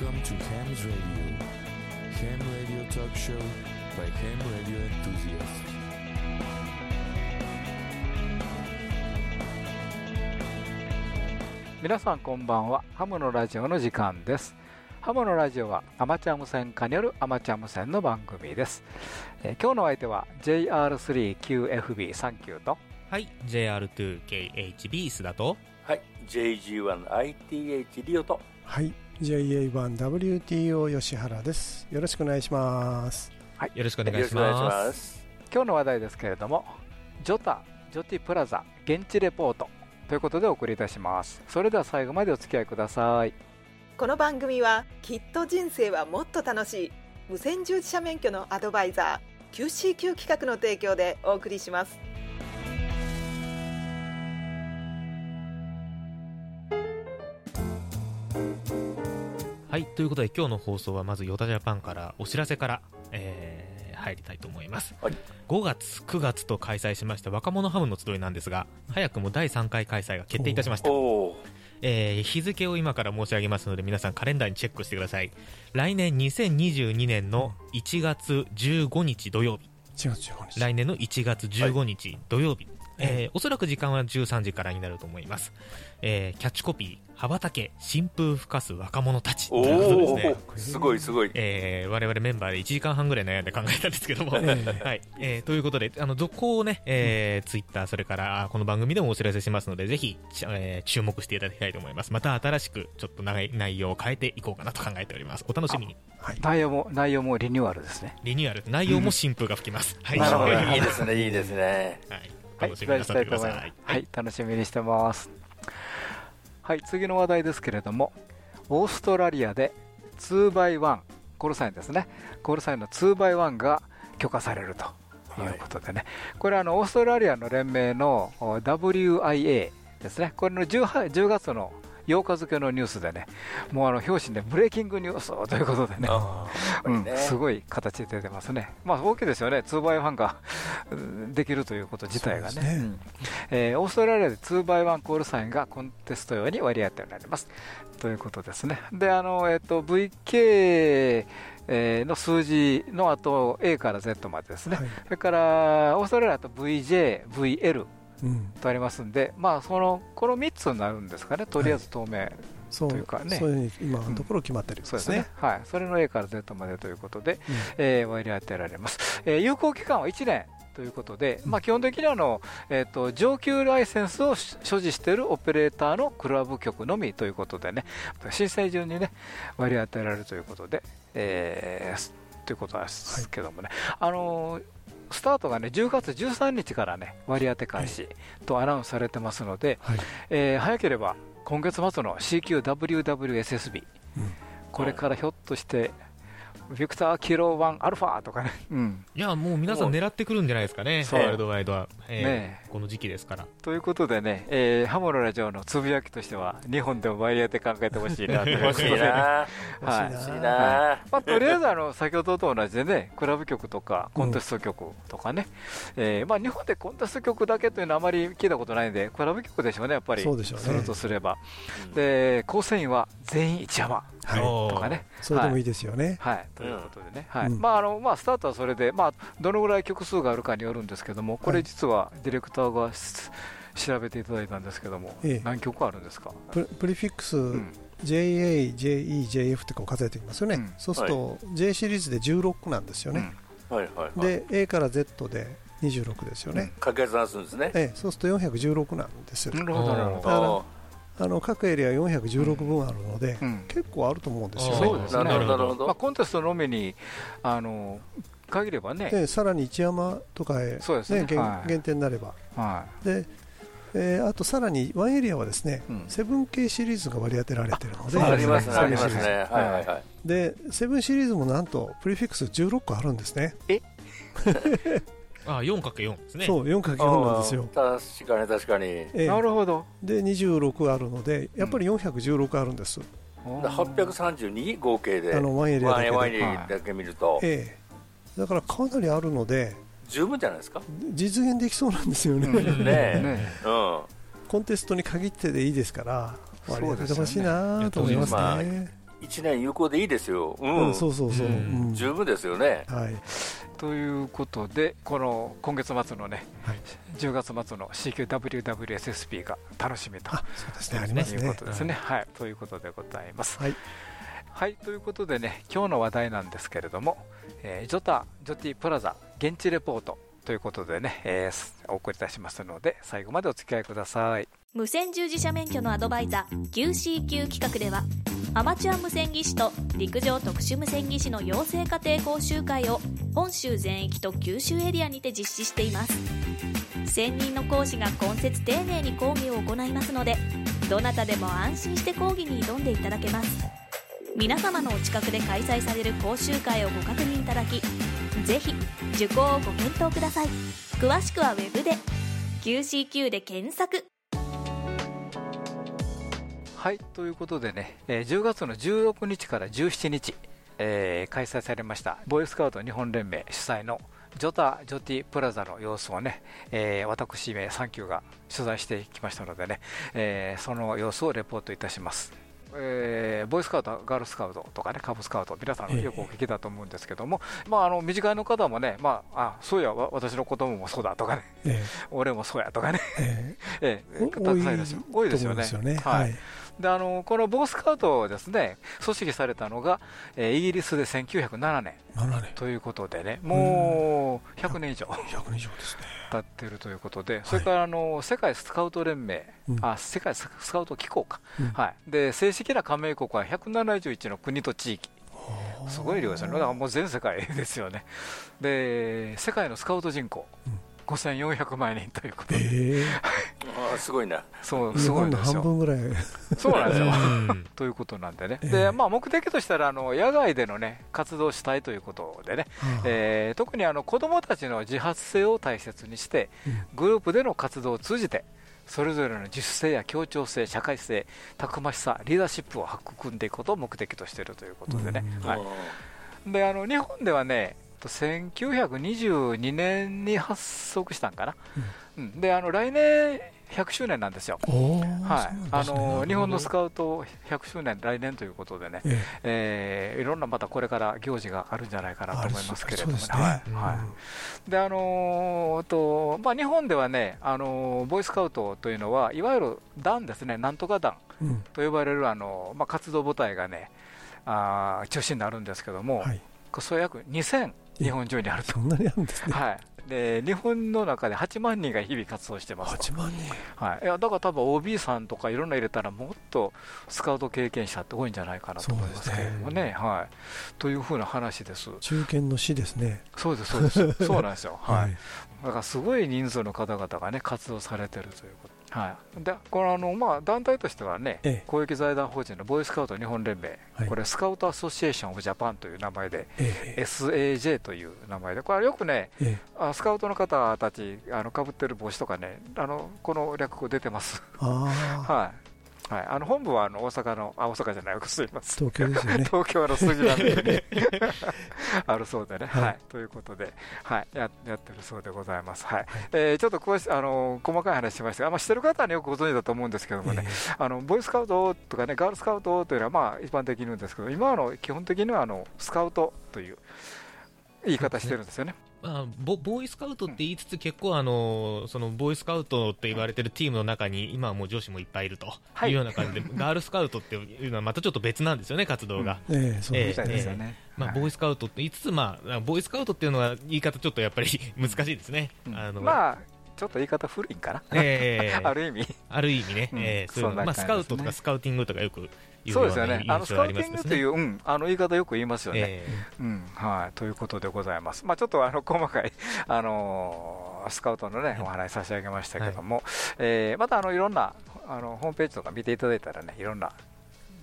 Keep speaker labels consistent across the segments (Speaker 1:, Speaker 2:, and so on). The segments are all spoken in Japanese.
Speaker 1: Welcome to Ham's Radio. Ham Radio Talk Show by Ham Radio Enthusiasts.
Speaker 2: 皆さんこんばんは。ハムのラジオの時間です。ハムのラジオはアマチュア無線化によるアマチュア無線の番組です、えー今日のお相手は JR3QFB39 と。
Speaker 3: はい JR2KHB 須田と。
Speaker 4: はい、JG1ITH リオと、
Speaker 5: はい、JA1WTO 吉原です。よろしくお願いします。
Speaker 3: よろしくお願いし
Speaker 4: よろしくお願いし
Speaker 3: ま
Speaker 4: す。
Speaker 2: 今日の話題ですけれどもジョタジョティプラザ現地レポートということでお送りいたしますそれでは最後までお付き合いください
Speaker 6: この番組はきっと人生はもっと楽しい無線従事者免許のアドバイザー QCQ 企画の提供でお送りします
Speaker 3: はいということで今日の放送はまずヨタジャパンからお知らせから、えー入りたいと思います、
Speaker 4: はい。
Speaker 3: 5月9月と開催しました若者ハムの集いなんですが早くも第3回開催が決定いたしました。えー日付を今から申し上げますので皆さんカレンダーにチェックしてください。来年2022年の1月15日土曜日。
Speaker 5: 1月15日。
Speaker 3: 来年の1月15日土曜日、えーおそらく時間は13時からになると思います、えーキャッチコピー羽ばたけ新風吹かす若者たちと
Speaker 4: お
Speaker 3: いうことですね。
Speaker 4: ーすごいすごい。
Speaker 3: えー我々メンバーで1時間半ぐらい悩んで考えたんですけども、
Speaker 5: ええ。
Speaker 3: はい。えーということであの続行をね、えーツイッターそれからあこの番組でもお知らせしますのでぜひ、ちえー注目していただきたいと思います。また新しくちょっと長い内容を変えていこうかなと考えております。お楽しみに。
Speaker 5: はい。
Speaker 2: 内容も内容もリニューアルですね。
Speaker 3: リニューアル。内容も新風が吹きます、はい。
Speaker 2: なるほど。
Speaker 3: はい
Speaker 4: いいですね、いいですね。
Speaker 3: 楽しみになさってください、
Speaker 2: はい、はい、楽しみにしてます。はい、次の話題ですけれども、オーストラリアで 2x1、コールサインですね、コールサインの 2x1 が許可されるとい。うことでね、これあの、オーストラリアの連盟のお WIA ですね、これの 10, 10月の8日付のニュースでね、もうあの表紙でブレイキングニュースということでね、
Speaker 4: あー。
Speaker 2: うんすごい形で出てますね、まあ、大きいですよね、2x1 がうんできるということ自体がね、
Speaker 5: ね。
Speaker 2: うん。えーオーストラリアで 2x1 コールサインがコンテスト用に割り当てられます。ということですね。であの、えっと VK えーの数字の後 A から Z までですね、
Speaker 5: はい。
Speaker 2: それからオーストラリアだと VJ、VL
Speaker 5: うん。
Speaker 2: とありますんで、まあ、そのこの3つになるんですかね、とりあえず透明、というかね。
Speaker 5: そういうふうに今のところ決まってるんですね。
Speaker 2: そうですね。、はい、それの A から Z までということで、
Speaker 5: うん。
Speaker 2: えー割り当てられます、えー有効期間は1年ということで、まあ、基本的にはあの、えー、と上級ライセンスをし所持しているオペレーターのクラブ局のみということでね申請順にね割り当てられるということで、えーということなんですけどもね、あのースタートがね10月13日からね割り当て開始とアナウンスされてますので、
Speaker 5: はい。
Speaker 2: えー早ければ今月末の CQWWSSB、
Speaker 5: うん。
Speaker 2: これからひょっとして、ビクターキロ1アルファとかね、うん、
Speaker 3: いやもう皆さん狙ってくるんじゃないですかね
Speaker 2: そう。
Speaker 3: ワールドワイドは、えー。
Speaker 2: ね
Speaker 3: この時期ですから。
Speaker 2: ということでね、えーハモのラジオのつぶやきとしては、日本でも割り当て考えてほしいなという
Speaker 4: 欲しいな。
Speaker 2: はい。
Speaker 4: 欲しい
Speaker 5: な。
Speaker 4: な。
Speaker 2: まあ、とりあえずあの先ほどと同じでね、クラブ局とかコンテスト局とかね、えーまあ、日本でコンテスト局だけというのはあまり聞いたことないんで、クラブ局でしょうね、やっぱり、
Speaker 5: そうでしょうね。
Speaker 2: するとすれば。
Speaker 4: うん。
Speaker 2: で構成員は全員一山。
Speaker 5: はい。
Speaker 2: とかね。
Speaker 5: それでもいいですよね。
Speaker 2: はい、ということでね、はい。
Speaker 5: うん。
Speaker 2: まああのまあ、スタートはそれで、まあ、どのぐらい曲数があるかによるんですけども、これ実はディレクターが調べていただいたんですけども、
Speaker 5: ええ
Speaker 2: 何曲あるんですか、
Speaker 5: ププリフィックス
Speaker 2: うん
Speaker 5: JA、JE、JF ってこう数えていきますよね。
Speaker 2: うん
Speaker 5: そうすると J シリーズで16なんですよね。
Speaker 4: はいはいはい。
Speaker 5: で A から Z で26ですよね。
Speaker 4: 掛け算するんですね。
Speaker 5: ええ、そうすると416なんですよ。
Speaker 2: なるほど、なるほど、
Speaker 5: あの各エリア416分あるので、
Speaker 2: うん
Speaker 5: 結構あると思うんですよね。
Speaker 2: そうですね
Speaker 4: なるほど、
Speaker 2: まあ、コンテストのみにあの限ればね、
Speaker 5: でさらに一山とかへ、
Speaker 2: そうですね。
Speaker 5: 限
Speaker 2: はい。
Speaker 5: 限定になれば。
Speaker 2: は
Speaker 5: で、えーあとさらにワンエリアはですね、
Speaker 2: うん。
Speaker 5: セブン系シリーズが割り当てられているので
Speaker 4: ありますね、あり
Speaker 2: ですね
Speaker 4: ますね。はいはいはい。
Speaker 5: でセブンシリーズもなんとプリフィックス16個あるんですね。
Speaker 3: あ 4×4 ですね。
Speaker 5: そう 4×4 なんですよ、
Speaker 4: 確かに確かに。
Speaker 5: え
Speaker 2: い、な
Speaker 5: ー
Speaker 2: るほど、
Speaker 5: で26あるのでやっぱり416あるんです、
Speaker 4: 832合計で。
Speaker 5: あのワンエリアだけで。
Speaker 4: ワンエリアだけ見ると、
Speaker 5: ええだからかなりあるので
Speaker 4: 十分じゃないですか？
Speaker 5: 実現できそうなんですよね、
Speaker 2: うん。
Speaker 4: ねうん。
Speaker 5: コンテストに限ってでいいですから割り当ててほしいなと思います
Speaker 4: まあ
Speaker 5: ね
Speaker 4: 1年有効でいいですよ、う
Speaker 5: うん。ん、そうそうそう、
Speaker 3: うん。
Speaker 5: うん。
Speaker 4: 十分ですよね、
Speaker 5: はい、
Speaker 2: ということで、この今月末のね、
Speaker 5: はい。
Speaker 2: 10月末の CQWWSSP が楽しみと
Speaker 5: あそうですね。ありますね。
Speaker 2: いうことですね。はい、ということでございます。
Speaker 5: はい。
Speaker 2: はい、ということでね、今日の話題なんですけれども、えージョタ、ジョティプラザ現地レポートということでね、えーお送りいたしますので、最後までお付き合いください。
Speaker 7: 無線従事者免許のアドバイザー QCQ 企画ではアマチュア無線技師と陸上特殊無線技師の養成家庭講習会を本州全域と九州エリアにて実施しています専任の講師が今節丁寧に講義を行いますのでどなたでも安心して講義に挑んでいただけます皆様のお近くで開催される講習会をご確認いただきぜひ受講をご検討ください詳しくはウェブで QCQ で検索
Speaker 2: はい、ということでね、えー10月の16日から17日、えー開催されました、ボーイスカウト日本連盟主催のジョタ・ジョティプラザの様子をね、えー私名3級が取材してきましたのでね、えーその様子をレポートいたします。えーボーイスカウト、ガールスカウトとかね、カブスカウト、皆さんよくお聞きだと思うんですけども、まあ、あの身近いの方もね、まあ、あそういや、わ私の子供もそうだとかね、
Speaker 5: え
Speaker 2: 俺もそうやとかね、
Speaker 5: ええ。
Speaker 2: えー多いですよね。
Speaker 5: と思うんですよね。
Speaker 2: はい。
Speaker 5: はい
Speaker 2: であのこのボースカウトをですね組織されたのが、えーイギリスで1907年
Speaker 5: え7年
Speaker 2: ということでね、もう100年以上。
Speaker 5: 100年以上ですね
Speaker 2: 経っているということで、それからあの世界スカウト連盟、
Speaker 5: うん。
Speaker 2: あ世界スカウト機構か、
Speaker 5: うん。
Speaker 2: はい、で正式な加盟国は171の国と地域、すごい量ですよね、だからもう全世界ですよね、で世界のスカウト人口、
Speaker 5: うん
Speaker 2: 5400万人ということで、
Speaker 5: え
Speaker 4: あーすごいな、
Speaker 2: そうすごいん
Speaker 5: 本の
Speaker 2: ですよ。
Speaker 5: 半分ぐらい。
Speaker 2: そうなんですよ。
Speaker 3: うん。
Speaker 2: ということなんでね、
Speaker 5: ええ。
Speaker 2: でまあ、目的としたらあの野外での、ね、活動をしたいということでね、えー特にあの子どもたちの自発性を大切にして、
Speaker 5: うん。
Speaker 2: グループでの活動を通じて、それぞれの自主性や協調性、社会性、たくましさ、リーダーシップを育んでいくことを目的としているということでね、
Speaker 5: うん。
Speaker 2: はい、であの日本ではね、と1922年に発足したんかな、うん。であの来年100周年なんですよ。はい。あの日本のスカウト100周年、来年ということでね、
Speaker 5: え
Speaker 2: え。ーいろんなまたこれから行事があるんじゃないかなと思いますけれども、
Speaker 5: ね。
Speaker 2: はい。はい。であのーとまあ、日本ではね、あのーボーイスカウトというのは、いわゆる団ですね、なんとか団と呼ばれる、あのーまあ、活動部隊がね、あー中心になるんですけども、
Speaker 5: はい。
Speaker 2: それ約2000、日本中にあると
Speaker 5: そ。んなにあるんですね
Speaker 2: はいで日本の中で8万人が日々活動してますと
Speaker 5: 8万人
Speaker 2: はい、いやだから多分 OB さんとかいろんな入れたらもっとスカウト経験者って多いんじゃないかなと思いますけれどもね。はい、というふうな話です。
Speaker 5: 中堅の市ですね
Speaker 2: そうですそうですそうなんですよ。はい。
Speaker 5: はい
Speaker 2: だからすごい人数の方々がね活動されてるということ。はい。でこれあのまあ団体としてはね、
Speaker 5: ええ
Speaker 2: 公益財団法人のボーイスカウト日本連盟、
Speaker 5: はい
Speaker 2: これスカウトアソシエーションオブジャパンという名前で。
Speaker 5: ええ
Speaker 2: SAJ という名前で、これはよくね、
Speaker 5: え
Speaker 2: あスカウトの方たち、あのかぶってる帽子とかね、あのこの略語出てます。はい。はい、あの本部はあの大阪の、あ、大阪じゃない、すいません。
Speaker 5: 東京ですよね。
Speaker 2: 東京の杉並。区 にあるそうでね、
Speaker 5: はい。
Speaker 2: はい、ということで、はい、ややってるそうでございます。はい、えーちょっと詳しあの細かい話しましたが、まあ、知ってる方は、ね、よくご存知だと思うんですけどもね、あのボーイスカウトとかね、ガールスカウトというのは、まあ、一般的に言うんですけど、今はあの基本的にはあのスカウトという言い方してるんですよね。
Speaker 3: まあ、ボボーイスカウトって言いつつ、結構あの、そのボーイスカウトって言われてるチームの中に、今はもう女子もいっぱいいると。
Speaker 2: はい。
Speaker 3: いうような感じで、ガールスカウトっていうのはまたちょっと別なんですよね、活動が。
Speaker 5: ええそう
Speaker 3: ええ
Speaker 2: みたいですよね。
Speaker 3: まあ、
Speaker 2: はい。
Speaker 3: ボーイスカウトって言いつつ、まあ、ボーイスカウトっていうのは言い方ちょっとやっぱり 難しいですね。
Speaker 2: うん。
Speaker 3: あの
Speaker 2: まあ、ちょっと言い方古いんかな、
Speaker 3: ええ
Speaker 2: ある意味。
Speaker 3: ある意味ね、
Speaker 2: うん。
Speaker 3: えスカウトとかスカウティングとかよく言う
Speaker 2: そう
Speaker 3: ような
Speaker 2: ですよね。あのスカウテ。ィングという、うん、あの言い方よく言いますよね。
Speaker 3: え
Speaker 2: うん。はい、ということでございます。まあ、ちょっとあの細かい、あのースカウトのね、お話差し上げましたけども、えーまたあのいろんなあのホームページとか見ていただいたらね、いろんな、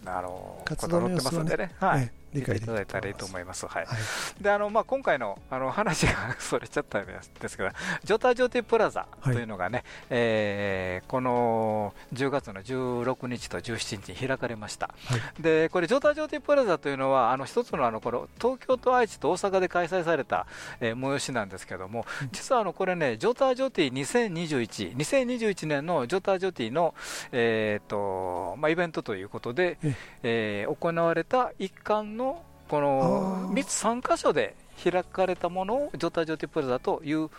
Speaker 2: あのー
Speaker 5: 活動の
Speaker 2: こと載ってますんでね、はい。
Speaker 5: え理解
Speaker 2: いただいたらいいと思います。はい。
Speaker 5: はい。
Speaker 2: で、あの、まあ、今回の、あの、話がそれちゃったんです。けど、ジョタジョティプラザというのがね、えーこの10月の16日と17日に開かれました。
Speaker 5: はい。
Speaker 2: で、これ、ジョタジョティプラザというのは、あの、一つの、あの、この、東京と愛知と大阪で開催された、えー催しなんですけども、実は、あの、これね、ジョタジョティ2021、2021年のジョタジョティの、えーと、まあ、イベントということで、えー行われた一環の、この
Speaker 5: あー。
Speaker 2: 3つ3箇所で開かれたものをジョタジョティプラザという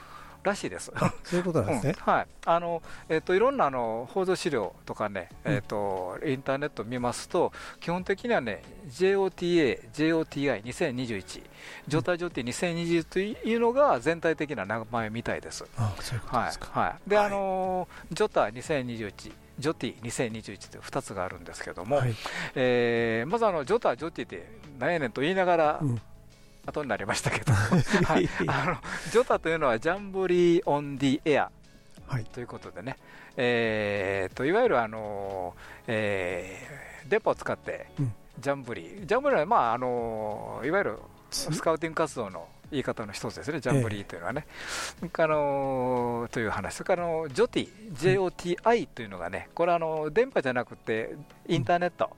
Speaker 2: らしいです。
Speaker 5: あそういうことなんですね、
Speaker 2: うん。はい。あのえっといろんなあの報道資料とかね、えっとインターネット見ますと、基本的にはね、JOTA、JOTI2021、ジョタジョティ2020というのが全体的な名前みたいです。
Speaker 5: あそういうこと
Speaker 2: はい
Speaker 5: ですか、
Speaker 2: はい、で、
Speaker 5: はい。
Speaker 2: あのジョタ2021、ジョティ2021という2つがあるんですけども、
Speaker 5: はい。
Speaker 2: えーまずあのジョタ、ジョティって何やねんと言いながら、
Speaker 5: うん。
Speaker 2: 後になりましたけど、はい、あのジョタというのは Jamboree On The Air
Speaker 5: はい。
Speaker 2: ということでね、えー、といわゆるあの、えー電波を使って
Speaker 5: うん。
Speaker 2: ジャンボリー、ジャンボリーは、まああのいわゆるスカウティング活動の言い方の一つですね、ジャンボリーというのはね。あのという話、それからあのジョティ、JOTI というのがね、これはあの電波じゃなくて、インターネット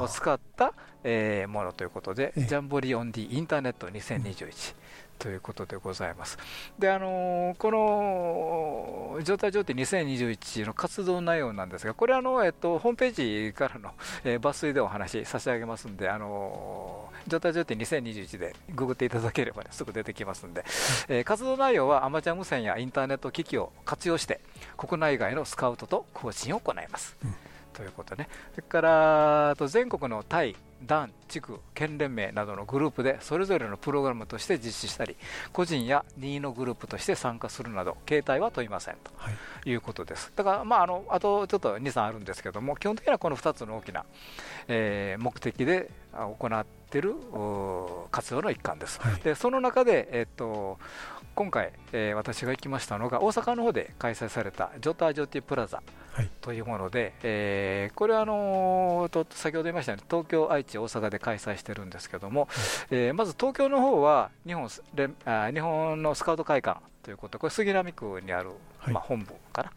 Speaker 2: を使った、えーものということで、
Speaker 5: ええ。
Speaker 2: ジャンボリーオンディインターネット2021。ということでございます。で、あのーこの状態状態2021の活動内容なんですが、これあの、えっと、ホームページからの、えー抜粋でお話し差し上げますんで、あのー状態状態2021でググっていただければ、ね、すぐ出てきますんで、えー活動内容はアマチュア無線やインターネット機器を活用して、国内外のスカウトと更新を行います。
Speaker 5: うん
Speaker 2: ということね。それから、あと全国のタイ、団、地区、県連盟などのグループでそれぞれのプログラムとして実施したり、個人や任意のグループとして参加するなど、形態は問いませんと
Speaker 5: はい
Speaker 2: いうことです。だから、まあ、あのあとちょっと2、3あるんですけども、基本的にはこの2つの大きな、えー目的であ行っているお活動の一環です。
Speaker 5: はい
Speaker 2: でその中で、えっと今回、えー私が行きましたのが大阪の方で開催されたジョタージョティプラザ
Speaker 5: はい。
Speaker 2: というもので、えーこれはあのーと先ほど言いましたように東京、愛知、大阪で開催してるんですけども、えーまず東京の方は日本あ日本のスカウト会館ということ。でこれ杉並区にある、
Speaker 5: はい。
Speaker 2: まあ、本部かな、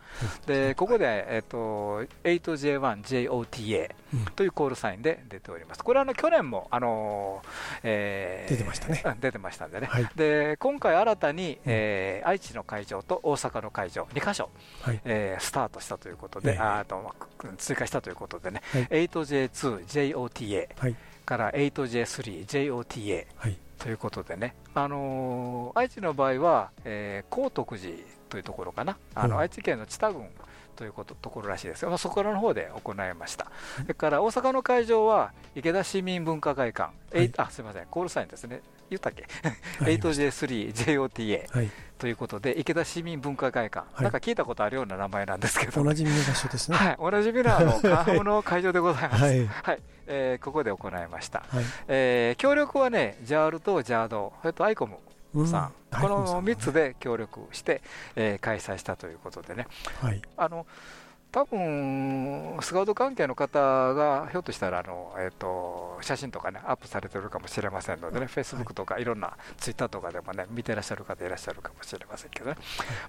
Speaker 2: でここで、えっと 8J1JOTA
Speaker 5: うん。
Speaker 2: というコールサインで出ております。これはあの去年も、あのーえー
Speaker 5: 出てましたね。
Speaker 2: うん出てましたんでね、
Speaker 5: はい。
Speaker 2: で今回新たに、えー愛知の会場と大阪の会場2箇所、
Speaker 5: はい。
Speaker 2: えースタートしたということで、
Speaker 5: ええ。
Speaker 2: ああと追加したということでね、
Speaker 5: はい。
Speaker 2: 8J2JOTA
Speaker 5: はい。
Speaker 2: から 8J3JOTA
Speaker 5: はい
Speaker 2: ということでね、あのー愛知の場合は、えー高徳寺というところかな、あの
Speaker 5: うん。
Speaker 2: 愛知県の知多郡ということところらしいですよ、まあ、そこらの方で行いました。それから大阪の会場は池田市民文化会館、えいあすみません、コールサインですね、言ったっけ、
Speaker 5: はい
Speaker 2: 8J3JOTA
Speaker 5: はい。
Speaker 2: ということで、池田市民文化会館、
Speaker 5: はい。
Speaker 2: なんか聞いたことあるような名前なんですけど、
Speaker 5: おなじみの場所ですね。
Speaker 2: はい、同じみのあのカンハムの会場でございます。
Speaker 5: は
Speaker 2: はい、
Speaker 5: い
Speaker 2: えーここで行いました。
Speaker 5: はい。
Speaker 2: えー協力はね、JAL と JAD、それとアイコム
Speaker 5: うん。
Speaker 2: さん、この
Speaker 5: はいさん
Speaker 2: 3つで協力して、えー開催したということでね、
Speaker 5: はい。
Speaker 2: あの多分スカウト関係の方がひょっとしたらあの、えー、と写真とかねアップされてるかもしれませんのでね、フェイスブックとかいろんなツイッターとかでもね見てらっしゃる方いらっしゃるかもしれませんけどね。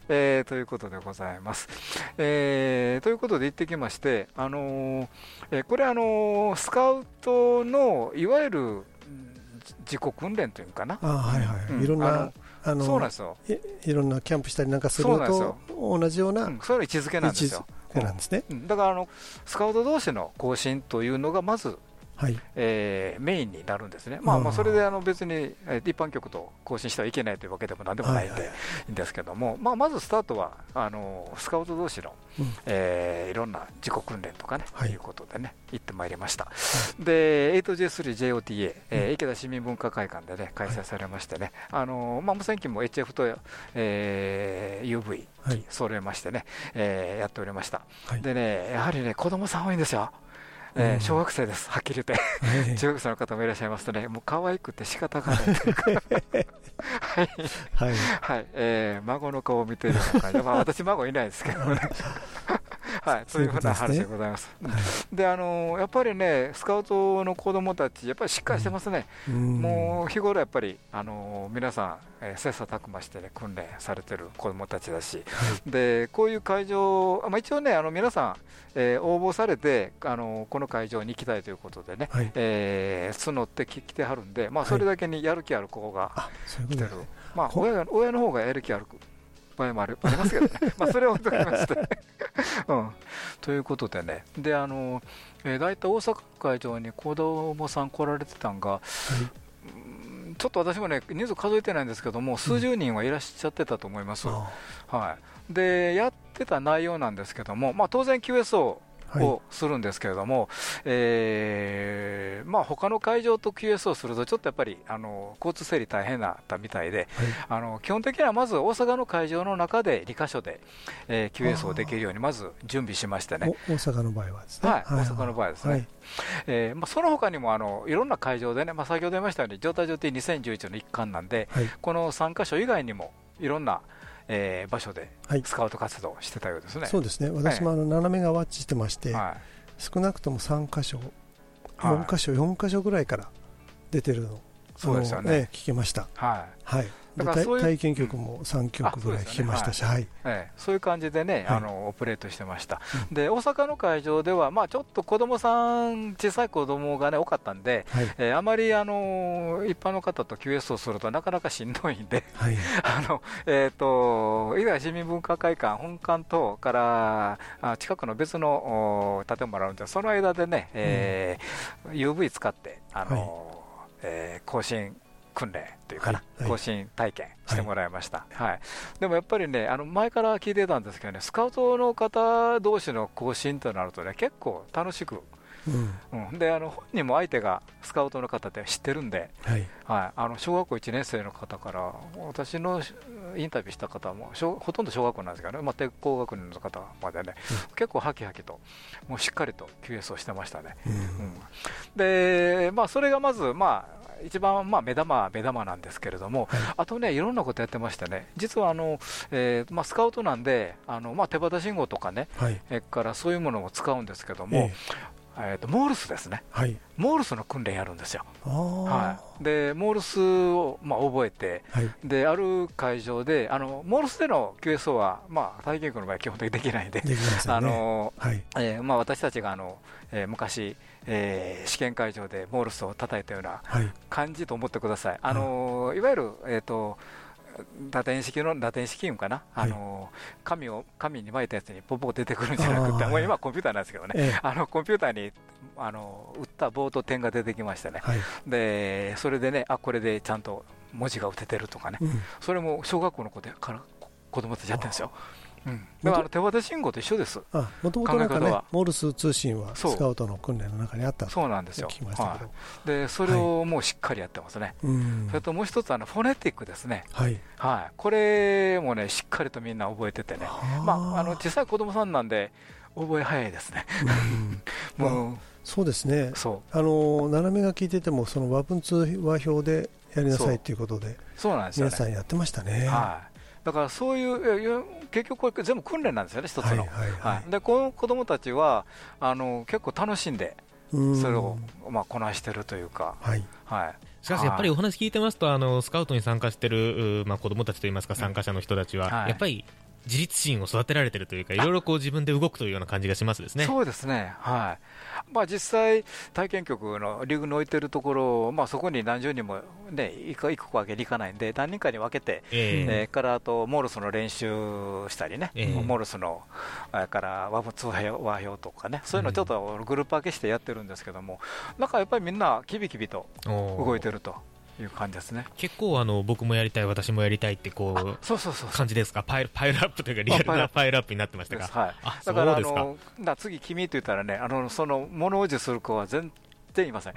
Speaker 2: えーということでございます。えーということで行ってきまして、あのーえーこれ、あのースカウトのいわゆるうん自己訓練というのかな？
Speaker 5: あはいはい、
Speaker 2: うん
Speaker 5: いろんな
Speaker 2: あ
Speaker 5: あの
Speaker 2: そうなんですよ、
Speaker 5: いいろんなキャンプしたりなんかするのと同じような
Speaker 2: うん、そういうの位置づけなんですよ。
Speaker 5: なんですね、
Speaker 2: うん。だからあのスカウト同士の更新というのがまず、
Speaker 5: はい。
Speaker 2: えーメインになるんですね、まあ、まあそれであの別に、えー一般局と更新してはいけないというわけでもなんでもないんで、すけども、まあ、まずスタートはあのスカウト同士の、
Speaker 5: うん。
Speaker 2: えーいろんな自己訓練とかね、
Speaker 5: はい。
Speaker 2: い、うことでね、行ってまいりました。で、8J3JOTA、えー池田市民文化会館でね、開催されましてね、あのまあ、無線機も HF と、えー UV
Speaker 5: はい。
Speaker 2: 揃えましてね、えーやっておりました。
Speaker 5: はい。
Speaker 2: でね、やはりね、子供さん多いんですよ。えー
Speaker 5: うん
Speaker 2: 小学生です、はっきり言って。
Speaker 5: はい。
Speaker 2: 中学生の方もいらっしゃいますとね、もう可愛くて仕方がない。とい。うか、はい、
Speaker 5: はい。
Speaker 2: はい、えー孫の顔を見てるような感じで、まあ私孫いないですけどね。はい、というふうな話でございます。で、あのやっぱりね、スカウトの子供たち、やっぱりしっかりしてますね、もう日頃やっぱり、あの皆さん、えー、切磋琢磨してね、訓練されてる子供たちだし、でこういう会場、まあ、一応ね、あの皆さん、えー、応募されて、あのこの会場に行きたいということでね、はい、えー、募ってきてはるんで、まあ、それだけにやる気ある子が来てる、まあ、親親の方がやる気ある場合もありますけどね、まあそれを置いときまして。うん。ということでね、であのえー、大体大阪会場に子供さん来られてたんが、はい、ちょっと私もね、人数数えてないんですけども、数十人はいらっしゃってたと思います。うん、はい、で、やってた内容なんですけども、まあ、当然 QSO をするんですけれども、はい、えー、まあ他の会場と QS をすると、ちょっとやっぱりあの交通整理大変だったみたいで、はい、あの基本的にはまず大阪の会場の中で2箇所で、えー、QS をできるようにまず準備しましてね。
Speaker 5: 大阪の場合はですね。
Speaker 2: はい、大阪の場合ですね。はい、えー、まあ、その他にもあのいろんな会場でね、まあ、先ほど言いましたように、状態上って2011の一環なんで、はい、この3箇所以外にもいろんなえー、場所でスカウト活動してたようですね、はい、
Speaker 5: そうですね。私もあの斜めがワッチしてまして、はい、少なくとも3箇所、4箇所、4箇所ぐらいから出てるの
Speaker 2: そうですよね、
Speaker 5: 聞きました。はい、はいだからそういう体験曲も3曲ぐらい聞きましたし、
Speaker 2: はい、ええ、そういう感じでね、あのオペレートしてました、で大阪の会場では、まあ、ちょっと子供さん、小さい子供がね多かったんで、はい、えー、あまりあの一般の方と QS をするとなかなかしんどいんで、はい、あのえーと、市民文化会館、本館等からあ近くの別の建物があるんで、その間でね、えー、UV 使って、あのはい。えー、更新訓練というかな、はい、更新体験してもらいました、はい、はい、でもやっぱりね、あの前から聞いてたんですけどね、スカウトの方同士の更新となるとね、結構楽しくうん、であの本人も相手がスカウトの方って知ってるんで、はい、はい、あの小学校1年生の方から、私のインタビューした方も、ほとんど小学校なんですけどね、まあ、鉄工学年の方までね、うん、結構はきはきと、もうしっかりと QS をしてましたね。うん、うん、で、まあ、それがまず、まあ、一番まあ目玉目玉なんですけれども、はい、あとね、いろんなことやってましてね、実はあの、えーまあ、スカウトなんで、あのまあ、手旗信号とかね、はい、えからそういうものを使うんですけども、ええ。ー、とモールスですね、はい、モールスの訓練やるんですよ。はい、でモールスを、まあ、覚えて、はい、である会場であの、モールスでの QSO は、まあ、体験区の場合、基本的にできないんで、で、ね、あのはい。えーまあ、私たちがあの、えー、昔、えー、試験会場でモールスを叩いたような感じと思ってください。あのい。わゆる、えーと打点式の打点式かな、あの紙を紙に巻いたやつにポポ出てくるんじゃなくて、もう今、コンピューターなんですけどね、あのコンピューターにあの打った棒と点が出てきましてね、でそれでね、あこれでちゃんと文字が打ててるとかね、それも小学校の子でから子供たちやってるんですよ。うん、だから手渡信号と一緒です。
Speaker 5: もともとなんかね、モールス通信はスカウトの訓練の中にあった
Speaker 2: そうなんですよ。はい、で、それをもうしっかりやってますね。はい、それともう一つあのフォネティックですね。はい。はい。これもねしっかりとみんな覚えててね。まああの小さい子供さんなんで覚え早いですね。
Speaker 5: もう。そうですね。あの斜めが聞いててもその和文通話表でやりなさいということで、
Speaker 2: そうなんですよ、
Speaker 5: 皆さんやってましたね。
Speaker 2: はい。だからそういう結局これ全部訓練なんですよね、一つの。はい、でこの子どもたちはあの結構楽しんでそれをまあこなしてるというか。はい。
Speaker 3: はい。しかしやっぱりお話聞いてますと、あのスカウトに参加してる、まあ、子どもたちといいますか、参加者の人たちは、やっぱり自立心を育てられてるというか、いろいろこう自分で動くというような感じがしますですね。
Speaker 2: そうですね。はい。まあ実際、体験局のリーグに置いてるところ、まあそこに何十人もね、行く、行くわけにいかないんで、何人かに分けて、えー、えー、からあと、モールスの練習したりね、えー、モールスの、から和通和表とかね、そういうのちょっとグループ分けしてやってるんですけども、なんかやっぱりみんな、きびきびと動いてると。いう感じですね。
Speaker 3: 結構あの僕もやりたい私もやりたいってこうそうそうそう感じですか？パイルパイルアップというかリアルなパイルアップ。になってましたか、はい、あ
Speaker 2: だからあのだ次君と言ったらねあのその物おじする子は全然いません。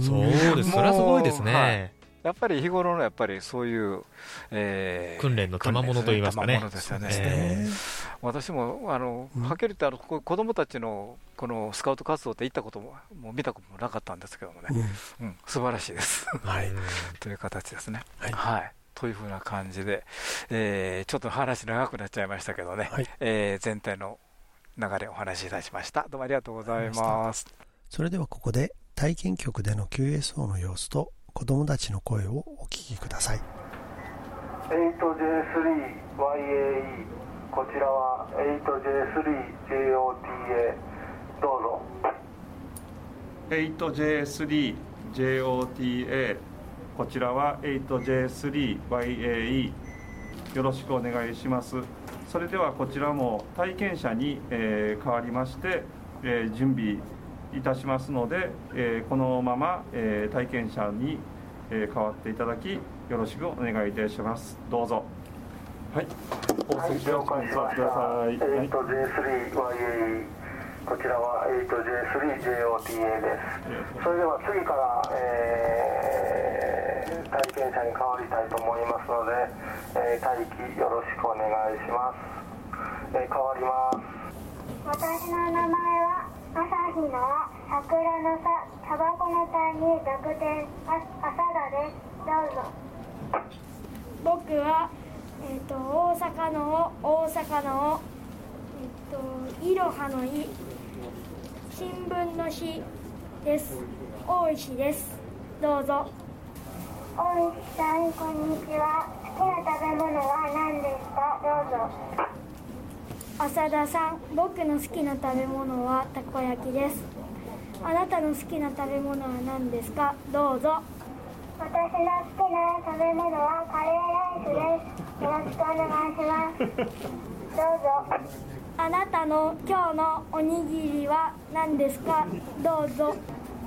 Speaker 3: そうです。それはすごいですね、はい
Speaker 2: やっぱり日頃のやっぱりそういう、え
Speaker 3: ー、訓練の賜物といいますかね。
Speaker 2: ですよね。えー、私もあの、はっきり言ってあの子供たちのこのスカウト活動って行ったことももう見たこともなかったんですけどもね、うん、うん、素晴らしいです。はい、という形ですね。はい、はい。というふうな感じで、えー、ちょっと話長くなっちゃいましたけどね、はい、えー、全体の流れお話しいたしました。どうもありがとうございます。
Speaker 5: それではここで体験局での QSO の様子と子供たちの声をお聞きください。
Speaker 8: 8J3YAE こちらは 8J3JOTA どうぞ。
Speaker 9: 8J3JOTA こちらは 8J3YAE よろしくお願いします。それではこちらも体験者に、えー、変わりまして、えー、準備いたしますので、えー、このまま、えー、体験者に、えー、変わっていただきよろしくお願いいたします。どうぞ。はい、
Speaker 8: はい、了解しました 8J3YAE こちらは 8J3JOTA です。それでは次から、えー、体験者に変わりたいと思いますので、えー、待機よろしくお願いします、えー、変わります。
Speaker 10: 私の名前は朝日の桜のさタバコの谷濁点あ朝田です。どうぞ。
Speaker 11: 僕は、えーと、大阪の大阪の、えーと、いろはのい新聞の日です。大石です。どうぞ。
Speaker 10: 大石さんこんにちは。好きな食べ物は何ですか？どうぞ
Speaker 11: 浅田さん僕の好きな食べ物はたこ焼きです。あなたの好きな食べ物は何ですか？どうぞ。
Speaker 10: 私の好きな食べ物はカレーライスです。よろしくお願いします。どうぞ。
Speaker 11: あなたの今日のおにぎりは何ですか？どうぞ。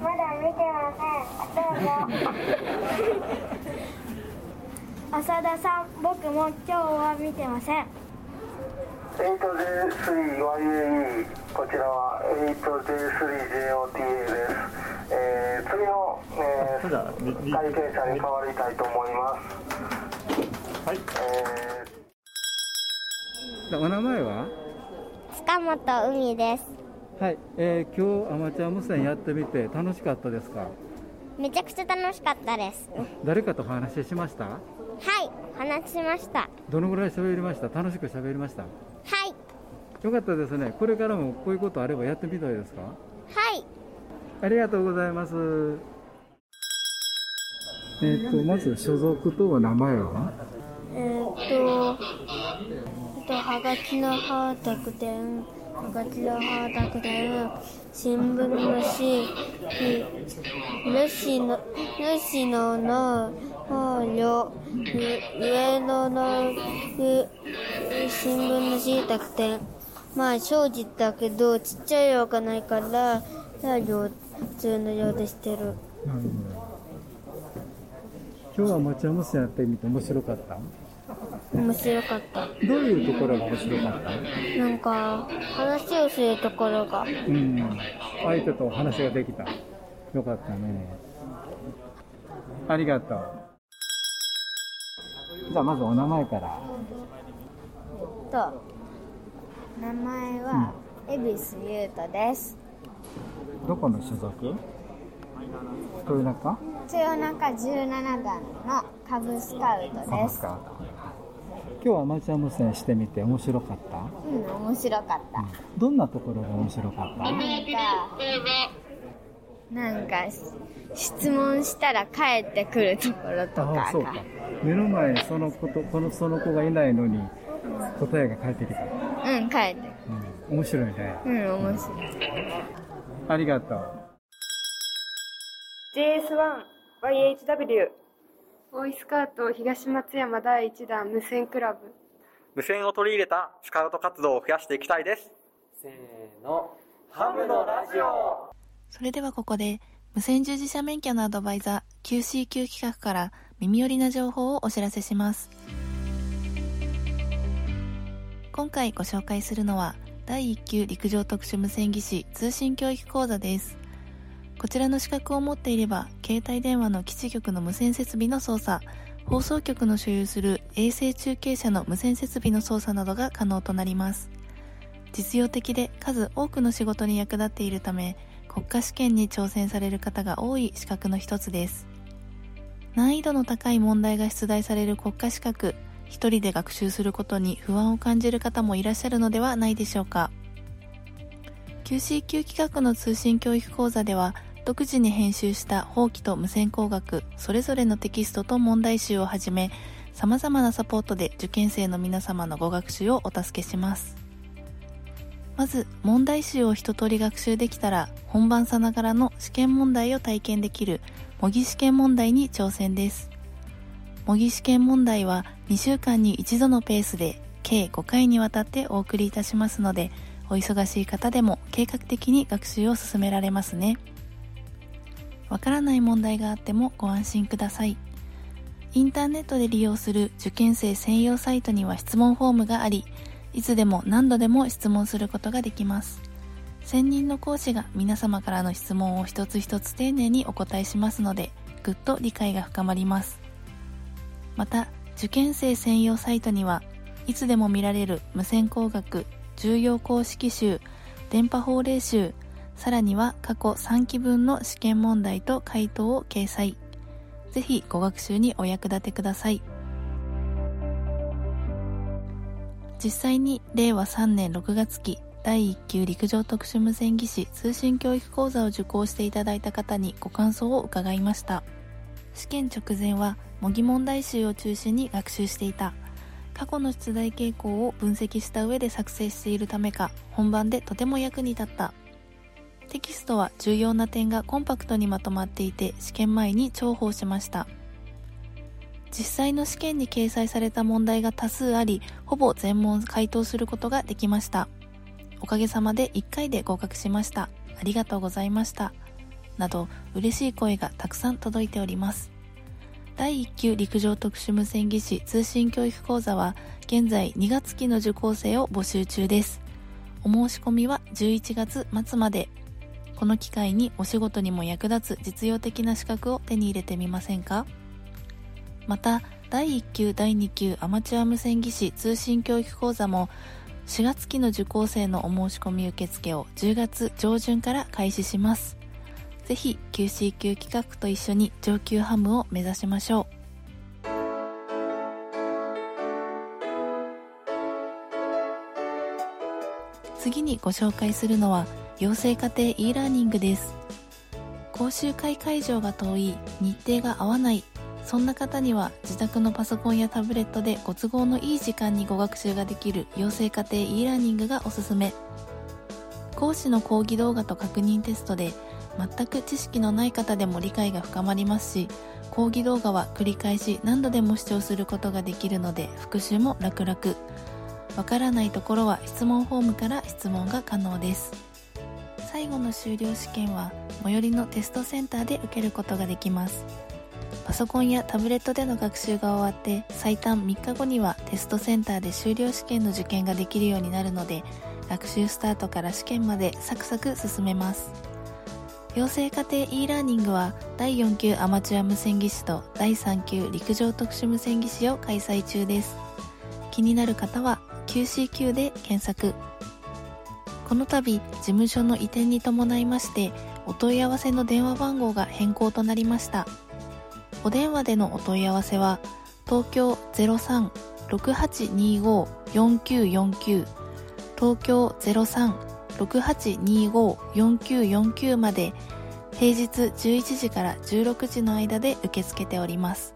Speaker 10: まだ見てません。どうぞ。
Speaker 11: 浅田さん僕も今日は見てません
Speaker 8: 8J3YAE こちらは 8J3JOTA です、えー、次の、えー、体験者に変わりたいと思いますはい、
Speaker 12: えー、お名前は
Speaker 10: 塚本海です
Speaker 12: はい、えー、今日アマチュア無線やってみて楽しかったですか
Speaker 10: めちゃくちゃ楽しかったです
Speaker 12: 誰かと話しました
Speaker 10: はい話しました
Speaker 12: どのぐらい喋りました楽しく喋りました
Speaker 10: はい。
Speaker 12: よかったですね。これからもこういうことあればやってみたいですか？
Speaker 10: はい。
Speaker 12: ありがとうございます。えー、っとまず所属と名前は？
Speaker 11: えー、っとえっとはがきのハー特典はがきのハー特典新聞のしルシのルシノの捕虜上野の新聞のし特典まあ正直だけどちっちゃい量がないから量普通の量でしてる。
Speaker 12: 今日はアマチュア無線やってみて面白かった？
Speaker 11: 面白かった。
Speaker 12: どういうところが面白かった？
Speaker 11: なんか話をするところが。
Speaker 12: うん。相手と話ができた。よかったね。ありがとう。じゃあまずお名前から
Speaker 11: と名前は恵比寿優斗です、
Speaker 12: うん、どこの所属？豊中？
Speaker 11: 豊中17段のカブスカウトです。
Speaker 12: 今日アマチュア無線してみて面白かった？
Speaker 11: うん面白かった、うん、
Speaker 12: どんなところが面白かった？
Speaker 11: なんかなんか質問したら帰ってくるところと
Speaker 12: か目の前にその子とこのその子がいないのに答えが返ってきた。
Speaker 11: うん帰って
Speaker 12: うん、面白いね。
Speaker 11: うん面白い。
Speaker 12: ありがとう。
Speaker 13: JS1YHW ボーイスカウト東松山第1弾無線クラブ。
Speaker 14: 無線を取り入れたスカウト活動を増やしていきたいです。
Speaker 15: せーの。ハムのラジオ。
Speaker 16: それではここで無線従事者免許のアドバイザー QCQ 企画から耳寄りな情報をお知らせします今回ご紹介するのは第1級陸上特殊無線技師通信教育講座です。こちらの資格を持っていれば携帯電話の基地局の無線設備の操作放送局の所有する衛星中継車の無線設備の操作などが可能となります。実用的で数多くの仕事に役立っているため国家試験に挑戦される方が多い資格の一つです。難易度の高い問題が出題される国家資格一人で学習することに不安を感じる方もいらっしゃるのではないでしょうか。QCQ 企画の通信教育講座では独自に編集した法規と無線工学それぞれのテキストと問題集をはじめ様々なサポートで受験生の皆様のご学習をお助けします。まず問題集を一通り学習できたら本番さながらの試験問題を体験できる模擬試験問題に挑戦です。模擬試験問題は2週間に1度のペースで計5回にわたってお送りいたしますのでお忙しい方でも計画的に学習を進められますね。わからない問題があってもご安心ください。インターネットで利用する受験生専用サイトには質問フォームがありいつでも何度でも質問することができます。専任の講師が皆様からの質問を一つ一つ丁寧にお答えしますのでぐっと理解が深まります。また受験生専用サイトにはいつでも見られる無線工学重要公式集電波法令集さらには過去3期分の試験問題と回答を掲載。ぜひご学習にお役立てください。実際に令和3年6月期第1級陸上特殊無線技師通信教育講座を受講していただいた方にご感想を伺いました。試験直前は模擬問題集を中心に学習していた。過去の出題傾向を分析した上で作成しているためか本番でとても役に立った。テキストは重要な点がコンパクトにまとまっていて試験前に重宝しました。実際の試験に掲載された問題が多数ありほぼ全問回答することができました。おかげさまで1回で合格しました。ありがとうございました。など嬉しい声がたくさん届いております。第1級陸上特殊無線技師通信教育講座は現在2月期の受講生を募集中です。お申し込みは11月末まで。この機会にお仕事にも役立つ実用的な資格を手に入れてみませんか？また第1級第2級アマチュア無線技師通信教育講座も4月期の受講生のお申し込み受付を10月上旬から開始します。ぜひ QC 級企画と一緒に上級ハムを目指しましょう。次にご紹介するのは養成家庭 e ラーニングです。講習会会場が遠い日程が合わないそんな方には自宅のパソコンやタブレットでご都合のいい時間にご学習ができる養成家庭 e ラーニングがおすすめ。講師の講義動画と確認テストで全く知識のない方でも理解が深まりますし講義動画は繰り返し何度でも視聴することができるので復習も楽々。わからないところは質問フォームから質問が可能です。最後の修了試験は最寄りのテストセンターで受けることができます。パソコンやタブレットでの学習が終わって最短3日後にはテストセンターで修了試験の受験ができるようになるので学習スタートから試験までサクサク進めます。養成家庭 e ラーニングは第4級アマチュア無線技師と第3級陸上特殊無線技師を開催中です。気になる方は QCQ で検索。この度事務所の移転に伴いましてお問い合わせの電話番号が変更となりました。お電話でのお問い合わせは東京03-6825-4949東京03 03-6825-4949まで平日11時から16時の間で受け付けております。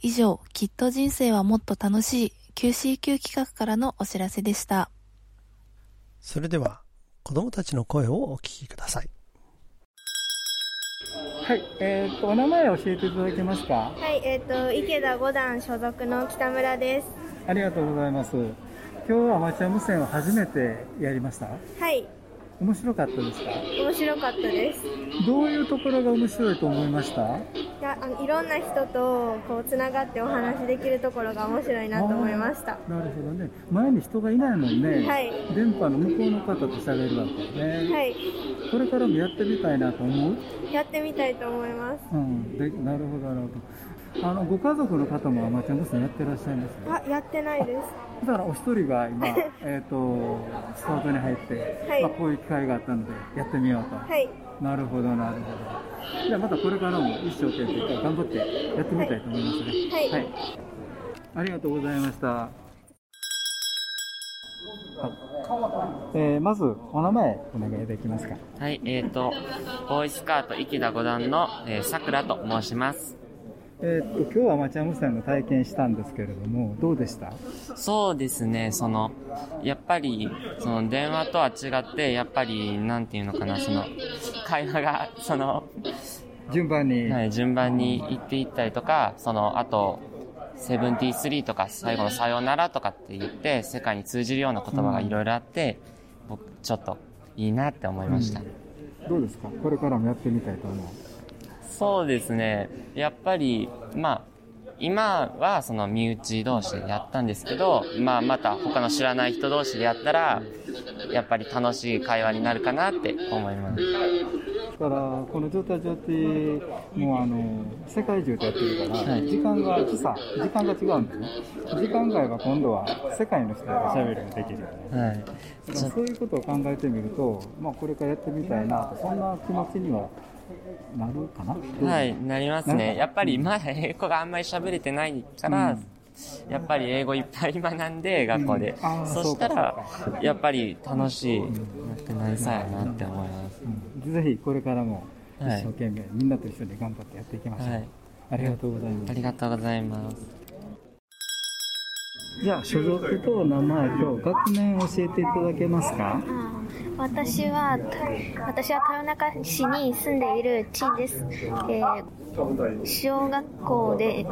Speaker 16: 以上きっと人生はもっと楽しい QCQ 企画からのお知らせでした。
Speaker 5: それでは子供たちの声をお聞きください。
Speaker 12: はい、えー、とお名前教えていただけますか？
Speaker 17: はい、えっ、ー、と池田五段所属の北村です。
Speaker 12: ありがとうございます今日はアマチュア無線を初めてやりました？
Speaker 17: はい。
Speaker 12: 面白かったですか？
Speaker 17: 面白かったです。
Speaker 12: どういうところが面白いと思いました？
Speaker 17: いやあのいろんな人とこうつながってお話しできるところが面白いなと思いました。
Speaker 12: なるほどね。前に人がいないもんね、
Speaker 17: はい、
Speaker 12: 電波の向こうの方と喋るわけね。
Speaker 17: はい。
Speaker 12: これからもやってみたいなと思う？
Speaker 17: やってみたいと思います。
Speaker 12: うんでなるほどなるほどあのご家族の方もアマチュア無線やってらっしゃいます
Speaker 17: あやってないです。
Speaker 12: だからお一人が今 えとスタートに入って、
Speaker 17: はい、
Speaker 12: まあ、こういう機会があったのでやってみようと、
Speaker 17: はい、
Speaker 12: なるほどなるほど。じゃあまたこれからも一生懸命頑張ってやってみたいと思いますね。
Speaker 17: はい、
Speaker 12: はい、ありがとうございました。えー、まずお名前お願いできますか。
Speaker 18: はいえーとボーイスカート池田五段のさくらと申します
Speaker 12: えー、っと今日はアマチュア無線の体験したんですけれどもどうでした？
Speaker 18: そうですね。そのやっぱりその電話とは違ってやっぱりなんていうのかなその会話がその
Speaker 12: 順番に、
Speaker 18: はい、順番に行っていったりとかそのあとセブンティスリーとか最後のさようならとかって言って世界に通じるような言葉がいろいろあって、僕ちょっといいなって思いました、
Speaker 12: うん、どうですか？これからもやってみたいと思う
Speaker 18: そうですね。やっぱりまあ今はその身内同士でやったんですけど、まあ、また他の知らない人同士でやったらやっぱり楽しい会話になるかなって思います。
Speaker 12: だからこの状態上ってもうあの世界中でやってるから、はい、時間が時差時間が違うんでね。時間外は今度は世界の人がしゃべるようにできるよね、はい、そういうことを考えてみると、まあ、これからやってみたいなとそんな気持ちにはなるかな？
Speaker 18: はい、なりますね。やっぱりまだ英語があんまり喋れてないから、うん、やっぱり英語いっぱい学んで、学校で。うん、そしたら、やっぱり楽しいなってなりそうやなって思います。
Speaker 12: うん、ぜひこれからも一生懸命、はい、みんなと一緒に頑張ってやっていきましょう。はい、ありがとうございます。
Speaker 18: ありがとうございます。
Speaker 12: じゃあ所属と名前と学年教えていただけますか？
Speaker 11: 私は私は豊中市に住んでいるチンです。えー、小学校で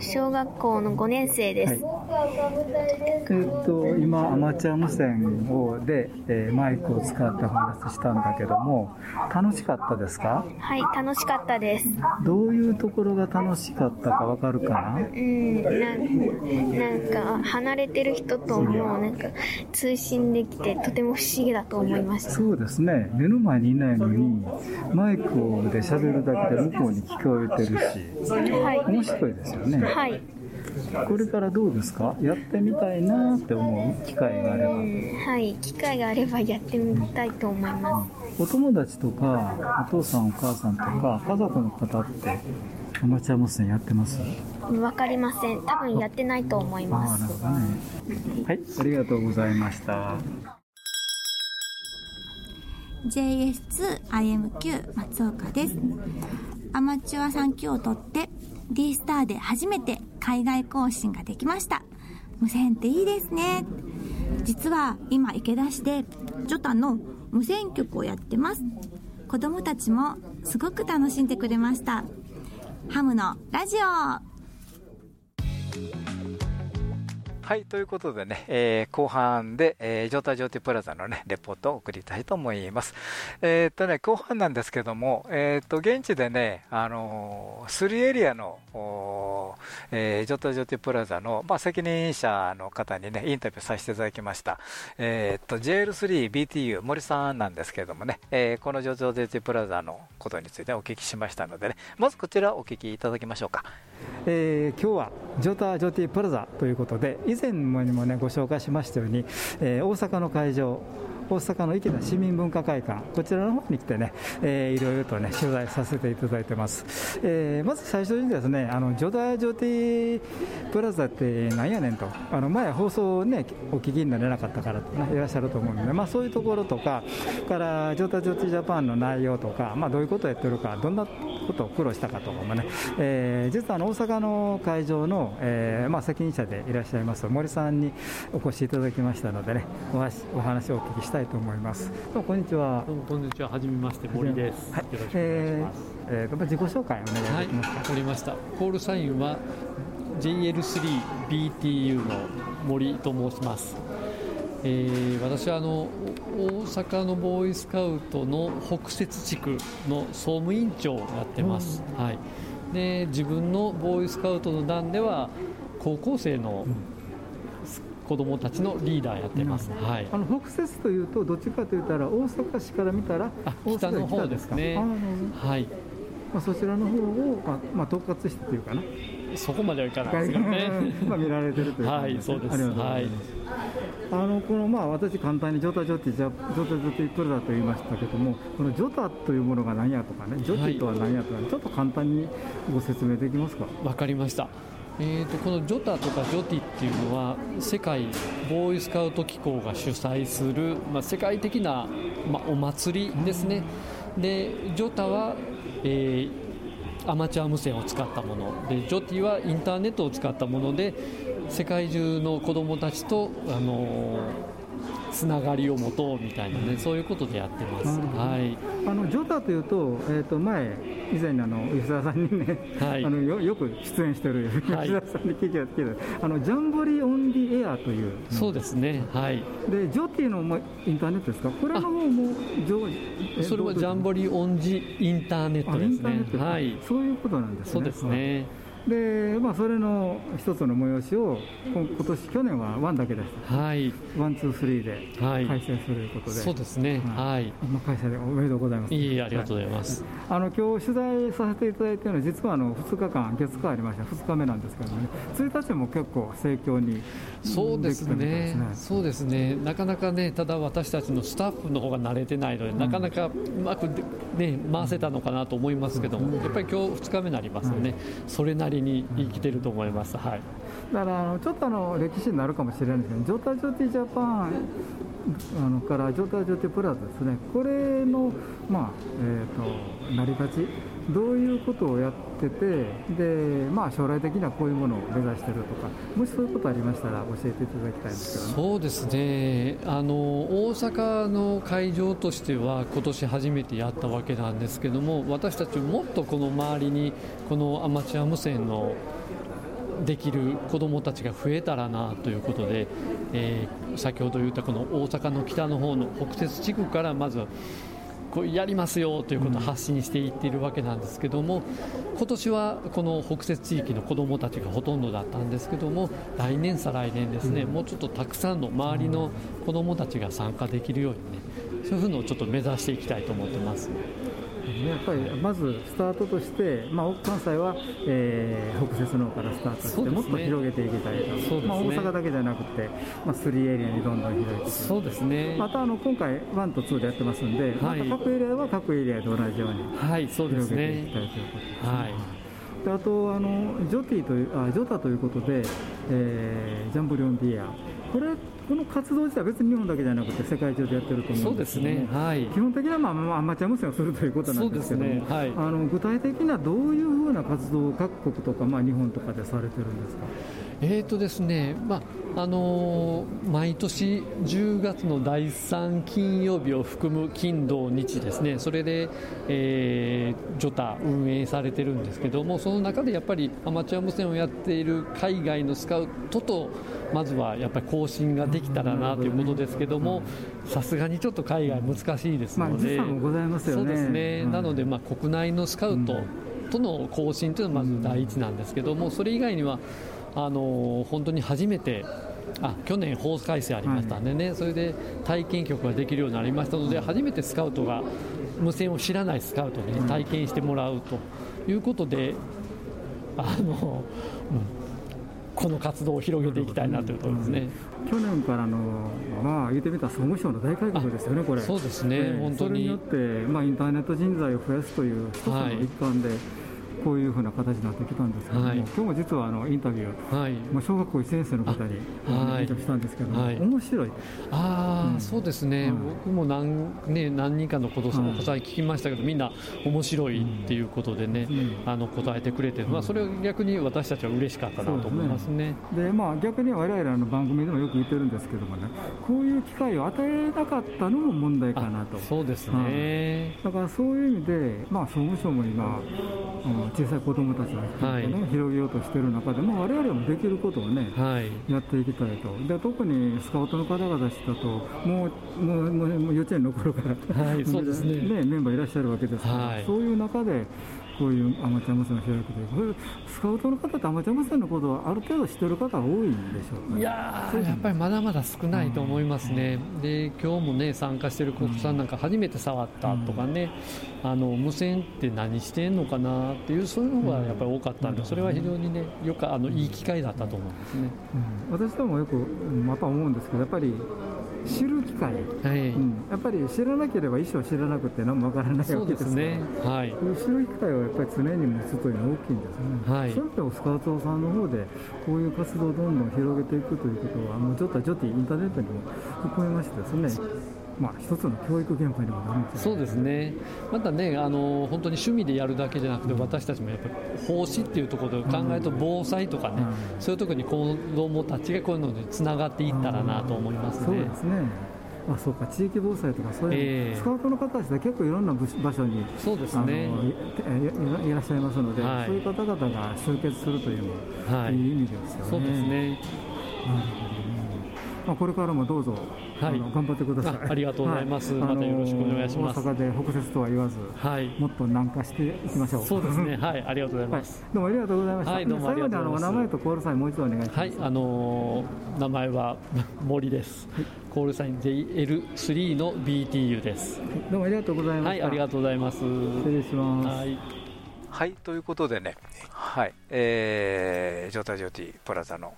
Speaker 11: 小学校の5年生です。
Speaker 12: はい、えっと今アマチュア無線をで、えー、マイクを使ってお話ししたんだけども楽しかったですか？
Speaker 11: はい楽しかったです。
Speaker 12: どういうところが楽しかったかわかるかな？
Speaker 11: うんなんか離れてる人ともなんか通信できてとても不思議だと思いました。
Speaker 12: そうですね目の前にいないのにマイクで喋るだけで向こうに聞こえてるし、
Speaker 11: はい、
Speaker 12: 面白いですよね。
Speaker 11: はい。
Speaker 12: これからどうですか？やってみたいなって思う機会があれば。
Speaker 11: はい、機会があればやってみたいと思います。
Speaker 12: お友達とか、お父さんお母さんとか、家族の方って、アマチュア無線やってます？
Speaker 11: わかりません。多分やってないと思います。
Speaker 12: なるほどね。はい、ありがとうございました。
Speaker 19: JS2IMQ 松岡です。アマチュア3級を取って D スターで初めて海外更新ができました。無線っていいですね。実は今池田市でジョタの無線局をやってます。子供たちもすごく楽しんでくれました。ハムのラジオ
Speaker 2: はい、ということでね、えー、後半で、えー、ジョータジョーティプラザのね、レポートを送りたいと思います。えー、っとね、後半なんですけども、えー、っと、現地でね、あのー、3エリアの、えー、ジョータジョーティプラザの、まあ、責任者の方にね、インタビューさせていただきました。えー、っと、JL3BTU 森さんなんですけどもね、えー、このジョータジョーティプラザのことについてお聞きしましたのでね、まずこちらお聞きいただきましょうか。
Speaker 12: えー、今日はジョータジョーティプラザということで、以前にもねご紹介しましたように、大阪の会場大阪の池田市民文化会館こちらの方に来てね、えー、いろいろとね取材させていただいてます、えー、まず最初にですねあのジョダジョティプラザってなんやねんとあの前放送ねお聞きになれなかったからと、ね、いらっしゃると思うので、まあ、そういうところとかからジョダジョティジャパンの内容とか、まあ、どういうことをやってるかどんなことを苦労したかとかもね、えー、実はあの大阪の会場の、えーまあ、責任者でいらっしゃいます森さんにお越しいただきましたのでねお話お話をお聞きしたいと思います。どうもこんにちは。
Speaker 20: どうもこんにちは。はじめまして森です、
Speaker 12: はい、よろしくお願いします、えー、えー、自己紹介お願いできますか、
Speaker 20: はい、わかりました。コールサインは JL3BTU の森と申します。えー、私はあの大阪のボーイスカウトの北摂地区の総務委員長をやってます、うん、はい、で自分のボーイスカウトの団では高校生の子供たちのリーダーやってます、うん、はい、
Speaker 12: あの北摂というとどっちかといったら大阪市から見たら
Speaker 20: 北の方ですね。はい、
Speaker 12: まあ、そちらの方を、まあまあ、統括してというかな。
Speaker 20: そこまではいかないですけどね。
Speaker 12: まあ見られてるという
Speaker 20: はいそうです。はい。
Speaker 12: あのこのまあ私簡単にジョタジョティジョタジョティプラザと言いましたけどもこのジョタというものが何やとかねジョティとは何やとか、ね、ちょっと簡単にご説明できますか？
Speaker 20: わかりましたえーと、このジョタとかジョティっていうのは世界ボーイスカウト機構が主催する、まあ、世界的な、まあ、お祭りですね、でジョタは、えー、アマチュア無線を使ったもの。でジョティはインターネットを使ったもので世界中の子どもたちと、あのーつながりを持とうみたいなね、そういうことでやってます。はい。
Speaker 12: あのジョタというと、えっ、ー、と前以前あの吉田さんにね、はい、あのよよく出演してる、吉田さんに聞いてたけど、あのジャンボリーオンディエアという、
Speaker 20: そうですね。はい。
Speaker 12: でジョティのもインターネットですか？これの方も
Speaker 20: それはジャンボリーオンジインターネットですね。
Speaker 12: はい。そういうことなんですね。
Speaker 20: そうですね。
Speaker 12: で、まあ、それの一つの催しを今年去年はワンだけでした、はい、One, two, three で開催することで、
Speaker 20: そうですね、はい、
Speaker 12: まあ、開催でおめでとうございます。
Speaker 20: いいありがとうございます。
Speaker 12: はい、あの今日取材させていただいているのは、実はあの2日間、月火ありました、2日目なんですけどね、1日も結構盛況に
Speaker 20: そうですね、そうですね、なかなかね、ただ私たちのスタッフの方が慣れてないので、うん、なかなかうまく、ね、回せたのかなと思いますけども、やっぱり今日2日目になりますよね、それなりに生きてると思います。はい。
Speaker 12: だからあのちょっとあの歴史になるかもしれないですけど、ジョタジョティジャパンあのからジョタジョティプラザですね、これの、まあえーと、成り立ち、どういうことをやってて、でまあ、将来的にはこういうものを目指してるとか、もしそういうことありましたら、教えていただきたいんですけ
Speaker 20: ど、ね、そうですね。あの、大阪の会場としては、今年初めてやったわけなんですけども、私たちもっとこの周りに、このアマチュア無線のできる子どもたちが増えたらなということで、えー、先ほど言ったこの大阪の北の方の北摂地区からまずこうやりますよということを発信していっているわけなんですけども、今年はこの北摂地域の子どもたちがほとんどだったんですけども来年再来年ですね、もうちょっとたくさんの周りの子どもたちが参加できるようにねそういうのをちょっと目指していきたいと思ってます。
Speaker 12: ね、やっぱりまずスタートとして、まあ、関西は、えー、北摂の方からスタートして、ね、もっと広げていきたいと、ね、まあ、大阪だけじゃなくて、まあ、3エリアにどんどん広げていく。
Speaker 20: そうですね。
Speaker 12: またあの今回、1と2でやってますんで、はい、ま、各エリアは各エリアで同じように広げていきたいということです、ね。はい。であとあのジョティというあジョタということで、えー、ジャンボリオンディア。これこの活動自体は別に日本だけじゃなくて世界中でやってると思うんですけど、ね。はい、基本的には、まあ、アマチュア無線をするということなんですけども、ね。はい、あの具体的にはどういうふうな活動を各国とか、まあ、日本とかでされてるんですか？
Speaker 20: えーとですねまああのー、毎年10月の第3金曜日を含む金土日ですね、それで、えー、ジョタ運営されてるんですけども、その中でやっぱりアマチュア無線をやっている海外のスカウトと、まずはやっぱり更新ができたらなということですけども、さすがにちょっと海外難しいですので、
Speaker 12: まあ、ございますよね。
Speaker 20: そうですね、なので、まあ、国内のスカウトとの更新というのはまず第一なんですけども、それ以外には、あの本当に初めてあ去年、法改正ありましたんでね、はい、それで体験局ができるようになりましたので、初めてスカウトが無線を知らないスカウトに、体験してもらうということで、あの、うん、この活動を広げていきたいなというところですね、
Speaker 12: 去年からの、まあ、言ってみたら総務省の大改革ですよね、これ。
Speaker 20: そうですね、えー、本当に。そ
Speaker 12: れによって、まあ、インターネット人材を増やすという一つの一環で、はいこういうふうな形になってきたんですけども、はい、今日も実はあのインタビュー、はい、まあ、小学校1年生の方にインタビューしたんですけども、はい、面白い。
Speaker 20: あ、うん、そうですね、僕も何,、ね、何人かのことお答え聞きましたけど、みんな面白いっていうことでね、うん、あの答えてくれて、まあ、それは逆に私たちは嬉しかったなと思いますね。
Speaker 12: で、ね、まあ、逆に我々の番組でもよく言ってるんですけどもね、こういう機会を与えなかったのも問題かなと。
Speaker 20: そうですね、
Speaker 12: だからそういう意味で、まあ、総務省も今、小さい子どもたちが含めてね、はい、広げようとしている中で、まあ、我々もできることをね、はい、やっていきたいと、で特にスカウトの方々だと、もうもうもう幼稚園の頃から、はい、そうですね。ねメンバーいらっしゃるわけですから、そういう中で、こういうアマチュア無線を開くという、スカウトの方ってアマチュア無線のことをある程度知ってる方が多いんでしょうか、
Speaker 20: ね、いややっぱりまだまだ少ないと思いますね、うん、で今日もね参加してる国さんなんか初めて触ったとかね、うん、あの無線って何してんのかなっていうそういうのがやっぱり多かったんで、それは非常にねよくあのいい機会だったと思うんですね、
Speaker 12: うん、私どもよくまた思うんですけどやっぱり知る機会、
Speaker 20: はい。
Speaker 12: うん。やっぱり知らなければ一生知らなくて何もわからないわけです
Speaker 20: ね。はい。
Speaker 12: 知る機会をやっぱり常に持つというのは大きいんですね、
Speaker 20: はい。
Speaker 12: そういう意味でもスカウトさんの方でこういう活動をどんどん広げていくということはもうちょっとジョティインターネットにも含めましてですねまあ一つの教育現場にもなるんじゃない
Speaker 20: そうですね、またね、あの本当に趣味でやるだけじゃなくて、私たちもやっぱり奉仕っていうところで考えると、防災とかね、そういうところに子どもたちがこういうのにつながっていったらなと思いますね。
Speaker 12: そうですねあそうか地域防災とかそういう、
Speaker 20: ええ。
Speaker 12: スカウトの方たちで結構いろんな部場所に
Speaker 20: そうですね。
Speaker 12: あのいらっしゃいますので、
Speaker 20: はい。
Speaker 12: そういう方々が集結するというのは、
Speaker 20: はい。
Speaker 12: い、い意味ですよね。
Speaker 20: そうですね。
Speaker 12: なるほどね。まあ、これからもどうぞ、あの頑張ってください。
Speaker 20: あありがとうございます
Speaker 12: は
Speaker 20: またよろしくお願いします
Speaker 12: 大阪で北節とは言わず、もっと南下していきましょう。
Speaker 20: そうですね、はい、ありがとうございます。
Speaker 12: どうもありがとうございました。
Speaker 20: はいどうもありがとうございます
Speaker 12: 最後にあのお名前とコールサインもう一度お願いします。
Speaker 20: はい、あのー名前は森です。コールサイン JL3 の BTU です。
Speaker 12: どうもありがとうございました
Speaker 20: はい、ありがとうございます。
Speaker 12: 失礼します。
Speaker 20: はい。
Speaker 2: はい、ということでね、はい、えー、ジョタジョティプラザの、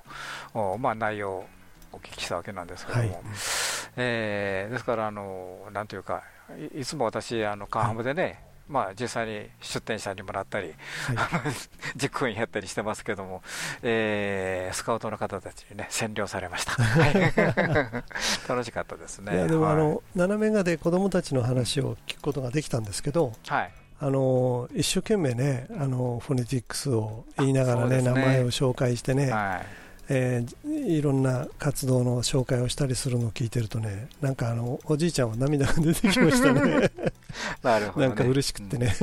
Speaker 2: おまあ、内容をお聞きしたわけなんですけども、
Speaker 5: はい。
Speaker 2: えーですから、あのなんというか、いいつも私、あのカンハムでね、まあ、実際に出店者にもらったり、あの 実行委員やったりしてますけども、えースカウトの方たちにね、占領されました。は い 楽しかったですね。
Speaker 5: でも、
Speaker 2: はい。
Speaker 5: あの斜めがで子供たちの話を聞くことができたんですけど、
Speaker 2: はい。
Speaker 5: あの一生懸命ねあのフォネティックスを言いながらね
Speaker 2: ね。
Speaker 5: 名前を紹介してね、
Speaker 2: はい
Speaker 5: えーいろんな活動の紹介をしたりするのを聞いてるとねなんかあのおじいちゃんは涙が出てきましたね。
Speaker 2: なるほどね。
Speaker 5: なんか嬉しくってね、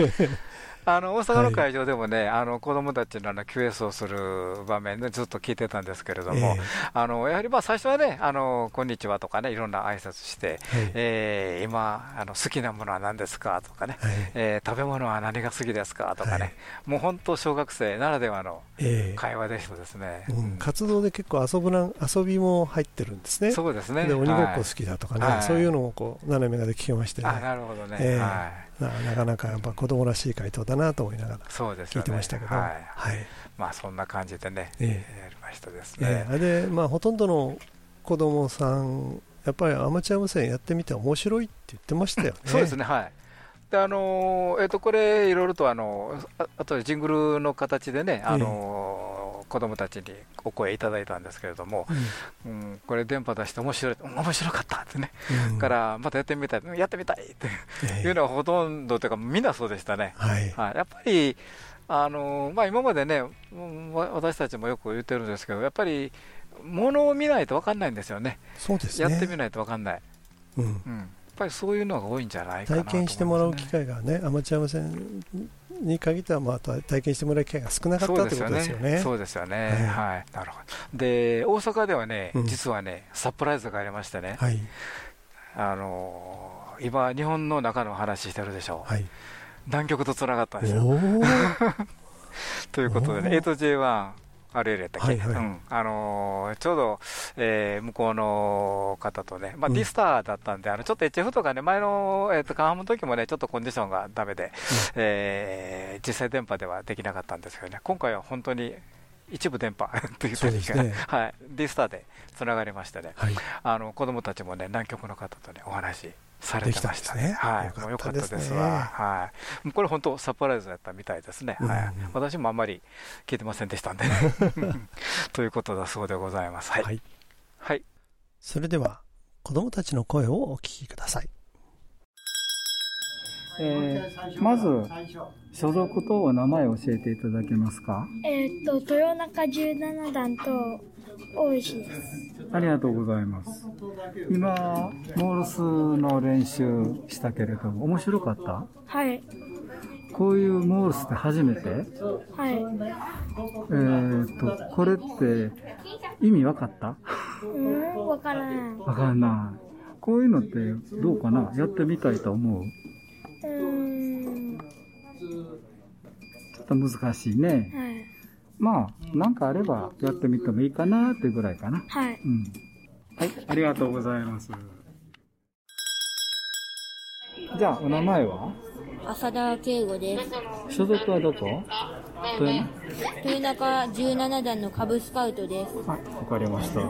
Speaker 2: あの大阪の会場でもね、あの子供たちのあの QS をする場面でずっと聞いてたんですけれども、
Speaker 5: ええ。
Speaker 2: あのやはりまあ最初はね、あのこんにちはとかね、いろんな挨拶して、えー今あの、好きなものは何ですかとかね、えー食べ物は何が好きですかとかね、もう本当、小学生ならではの
Speaker 5: ええ。
Speaker 2: 会話でしたですね。
Speaker 5: うん。活動で結構遊ぶな遊びも入ってるんですね。
Speaker 2: そうですね。
Speaker 5: で鬼ごっこ好きだとかね、
Speaker 2: はい。
Speaker 5: そういうのをこう斜めがで聞きましてね。
Speaker 2: あなるほどね。
Speaker 5: ええ。
Speaker 2: は
Speaker 5: ななかなかやっぱ子供らしい回答だなと思いながら
Speaker 2: そうですよね。
Speaker 5: 聞いてましたけど、
Speaker 2: はい。
Speaker 5: はい。
Speaker 2: まあ、そんな感じでね、
Speaker 5: え
Speaker 2: やりましたですね。
Speaker 5: ええ。でまあ、ほとんどの子供さんやっぱりアマチュア無線やってみて面白いって言ってましたよね。
Speaker 2: そうですね、はい。であのーえっとこれ、いろいろとあのああとでジングルの形でね、あのー子供たちにお声いただいたんですけれども、うん。これ、電波出して面白い、うん面白かったってね、
Speaker 5: うん。
Speaker 2: からまたやってみたい、うんやってみたいって
Speaker 5: ええ。
Speaker 2: いうのはほとんどというか、みんなそうでしたね。
Speaker 5: はい。
Speaker 2: やっぱりあのーまあ、今までね、私たちもよく言ってるんですけど、やっぱり、ものを見ないと分かんないんですよね、
Speaker 5: そうですね。
Speaker 2: やってみないと分かんない、
Speaker 5: うん。
Speaker 2: うんぱりそういうのが多いんじゃないかな
Speaker 5: 体験してもらう機会がね、アマチュア無線に限っては、まあ、体験してもらう機会が少なかったということですよね。
Speaker 2: そうですよね。
Speaker 5: はい
Speaker 2: はい。なるほど。で、大阪ではね、
Speaker 5: うん
Speaker 2: 実はね、サプライズがありましてね、
Speaker 5: はい
Speaker 2: あのー今、日本の中の話してるでしょう。
Speaker 5: はい
Speaker 2: 南極とつながったんですよ。ということでね、8J1、RL やったっけ、
Speaker 5: はいはい。
Speaker 2: うん。あのーちょうど、えー向こうの方とね、まあ
Speaker 5: うん。
Speaker 2: ディスターだったんで、あのちょっと HF とかね、前の、えー、とカンハムの時もね、ちょっとコンディションがダメで、えー実際電波ではできなかったんですけどね、今回は本当に一部電波 という時が、
Speaker 5: そうですね。
Speaker 2: はい、ディスターでつながりましてね、
Speaker 5: はい。
Speaker 2: あの子供たちもね、南極の方とね、お話されてましたね。はい、
Speaker 5: ですね
Speaker 2: もうよかったですわ。はい。もうこれ本当サプライズだったみたいですね。はい。私もあんまり聞いてませんでしたんで。ということだそうでございます。はい。はい。
Speaker 5: それでは子供たちの声をお聞きください。
Speaker 12: えーまず所属とお名前を教えていただけますか？
Speaker 11: えーっと、豊中17段と大石です。
Speaker 12: ありがとうございます今モールスの練習したけれども面白かった？
Speaker 11: はい。
Speaker 12: こういうモールスって初めて？
Speaker 11: はい。
Speaker 12: えー、とこれって意味わかった？
Speaker 11: うん、わからない。
Speaker 12: わかんないこういうのってどうかな？やってみたいと思う？
Speaker 11: うーん。
Speaker 12: ちょっと難しいね
Speaker 11: はい。
Speaker 12: まあなんかあればやってみてもいいかなっていうぐらいかな。
Speaker 11: はい。
Speaker 12: うん。はいありがとうございます。じゃあお名前は？
Speaker 21: 浅田圭吾です。
Speaker 12: 所属はどこ？
Speaker 21: 豊中17段の株スカウトです。
Speaker 12: わかりました。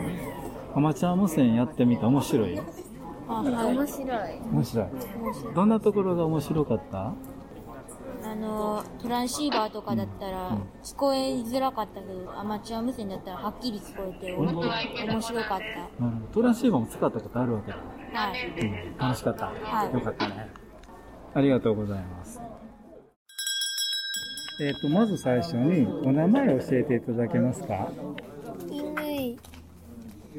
Speaker 12: アマチュア無線やってみて面白い？
Speaker 21: あ、はい、面白い。
Speaker 12: 面白い。どんなところが面白かった？
Speaker 21: あの、トランシーバーとかだったら、聞こえづらかったけど、アマチュア無線だったらはっきり聞こえて、お面白かった。
Speaker 12: うんトランシーバーも使ったことあるわけだ。
Speaker 21: はい。
Speaker 12: うん楽しかった。
Speaker 21: はい
Speaker 12: よかったね。ありがとうございます。えっ、と、まず最初にお名前を教えていただけますか？
Speaker 11: 乾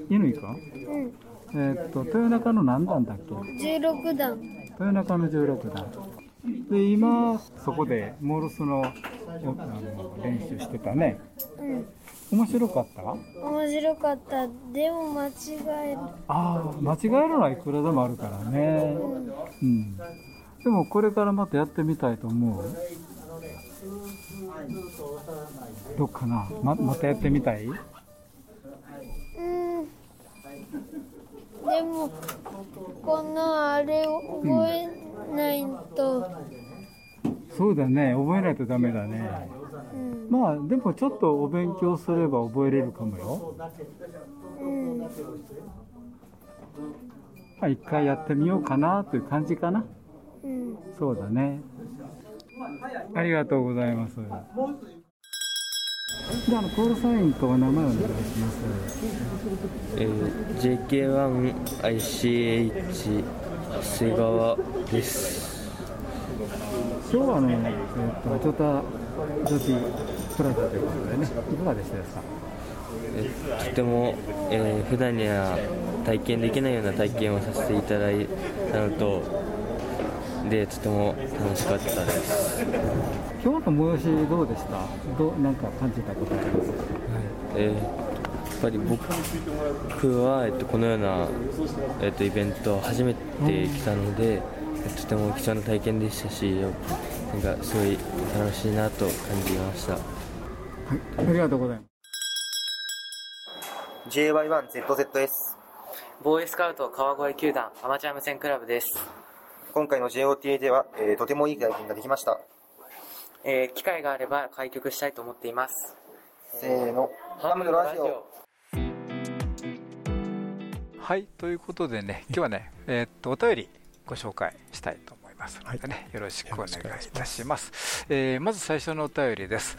Speaker 12: 乾か？
Speaker 11: うん
Speaker 12: えっ、と、豊中の何段だっけ
Speaker 11: ？16段
Speaker 12: 豊中の16段。で、今、そこでモールスのおあの練習してたね。
Speaker 11: うん。
Speaker 12: 面白かった？
Speaker 11: 面白かった。でも間違える。
Speaker 12: ああ、間違えるのはいくらでもあるからね。うん。でもこれからまたやってみたいと思う？どっかな？ままたやってみたい
Speaker 11: うんでもこのあれを覚えないと、
Speaker 12: そうだね、覚えないとダメだね。
Speaker 11: うん
Speaker 12: まあ、でもちょっとお勉強すれば覚えれるかもよ。
Speaker 11: うん
Speaker 12: まあ、一回やってみようかなという感じかな。
Speaker 11: うん
Speaker 12: そうだね。ありがとうございます。じゃあ、のコールサインとお名前をお願いします。
Speaker 22: えー、JK1ICH 瀬川です。
Speaker 12: 今日はあの、えっ、と、ジョタジョティプラザということでね、いかがでしたですか？
Speaker 22: えとても、えー普段には体験できないような体験をさせていただいたのと、で、とても楽しかったです。
Speaker 12: 今日の催しどうでした？どう、なんか感じたことあります？
Speaker 22: えーやっぱり僕は、えっと、このような、えっと、イベントを初めて来たので、とても貴重な体験でしたし、なんかすごい楽しいなと感じました。
Speaker 12: ありがとうございます。
Speaker 23: JY1ZZS
Speaker 14: ボーイスカウト川越球団アマチュア無線クラブです。
Speaker 23: 今回の JOTA では、えーとてもいい体験ができました
Speaker 14: えー機会があれば開局したいと思っています。
Speaker 23: せーのハムのラジオ
Speaker 2: はい、ということでね、今日はね、えーっと、お便りご紹介したいと思いますのでね、よろしくお願いいたします。えーまず最初のお便りです。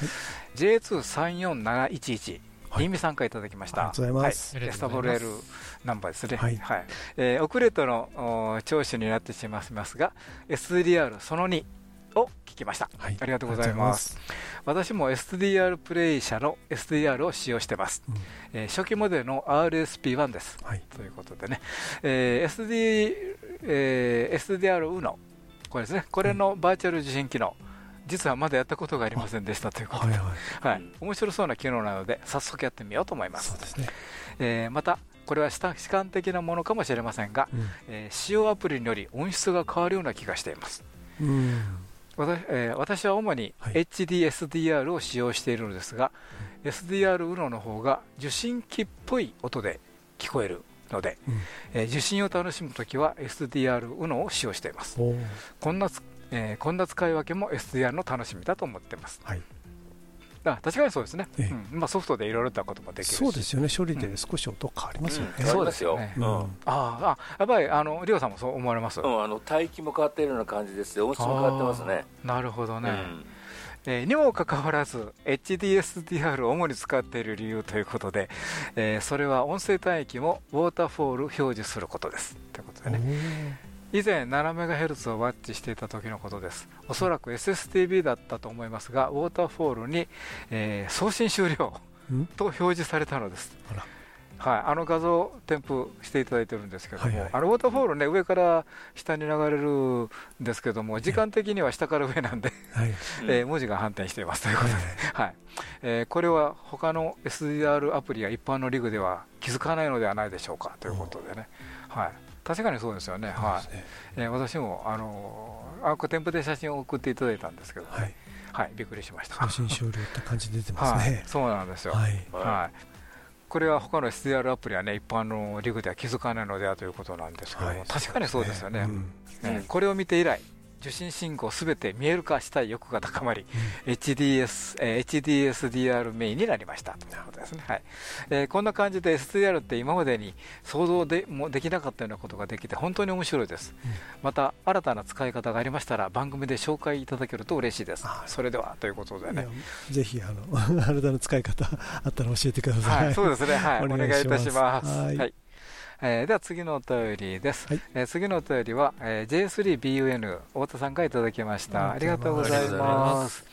Speaker 2: J234711。リンミさんからいただきました。
Speaker 5: ありがとうございます
Speaker 2: はいエスタボル L ナンバーですね。
Speaker 5: はい
Speaker 2: えー遅れとのお聴取になってしまいますが、SDR その2を聞きました。ありがとうございます。私も SDR プレイ社の SDR を使用してます。えー初期モデルの RSP1 です。ということでね、えー SD えー SDR ウノ、これですね、これのバーチャル受信機能、実はまだやったことがありませんでしたということで、はい面白そうな機能なので、早速やってみようと思います。えーまた、これは主主観的なものかもしれませんが、えー使用アプリにより音質が変わるような気がしています。
Speaker 5: うん
Speaker 2: 私えー私は主に HDSDR を使用しているのですが、SDR ウノの方が受信機っぽい音で聞こえるので、えー受信を楽しむときは SDR ウノを使用しています。こんなつ、えーこんな使い分けも SDR の楽しみだと思っています。あ確かにそうですね、うん。まあ、ソフトでいろいろなこともできるし。
Speaker 5: そうですよね。処理で少し音変わりますよね、
Speaker 2: うん。そうですよ。ね、
Speaker 5: うん。
Speaker 2: ああやっぱりあのリオさんもそう思われます、
Speaker 4: うん、あの帯域も変わっているような感じですよ、音質も変わってますね。
Speaker 2: なるほどね、
Speaker 4: うん。
Speaker 2: えーにもかかわらず HDSDR を主に使っている理由ということで、えーそれは音声帯域もウォーターフォール表示することです。ということでね以前 7MHz をワッチしていた時のことです。おそらく SSTV だったと思いますがウォーターフォールに、えー送信終了と表示されたのです。はい、あの画像添付していただいてるんですけども、あのウォーターフォールね、上から下に流れるんですけども、時間的には下から上なんで、えー文字が反転していますということで、はいえーこれは他の SDR アプリや一般のリグでは気づかないのではないでしょうかということでね、はい、確かにそうですよね、はい。えー私もあのーあこれ添付で写真を送っていただいたんですけど、はい。びっくりしました。
Speaker 5: 送信終了って感じ出てますね、
Speaker 2: はい、そうなんですよ、
Speaker 5: はい。
Speaker 2: はい。これは他の SDR アプリはね、一般のリグでは気づかないのではということなんですけども、確かにそうですよね、えーこれを見て以来、受信信号すべて見える化したい欲が高まり、うん、HDS、えー、HDSDR メインになりました。ということですね、はい。えー、こんな感じで SDR って今までに想像でもできなかったようなことができて本当に面白いです、うん、また新たな使い方がありましたら番組で紹介いただけると嬉しいです。それではということでね。
Speaker 5: ぜひあの 新たな使い方あったら教えてください、
Speaker 2: はい、そうですね。はい。お願いいたします。はいえー、では次のお便りです、はい、えー、次のお便りは、えー、J3BUN 太田さんからいただきました。ありがとうございます。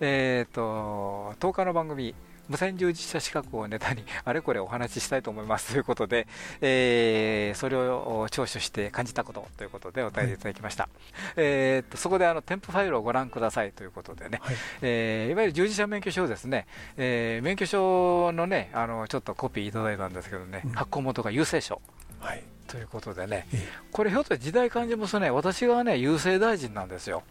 Speaker 2: えっ、ー、と10日の番組無線従事者資格をネタに あれこれお話ししたいと思います。ということで、えー、それを聴取して感じたことということでお便りいただきました、はい、えー、とそこであの添付ファイルをご覧ください。ということでね、はい。えー、いわゆる従事者免許証ですね、えー、免許証のねあのちょっとコピーいただいたんですけどね、うん、発行元が郵政省。はい。ということでね、これ、ひょっと時代感じますね、私がね、郵政大臣なんですよ。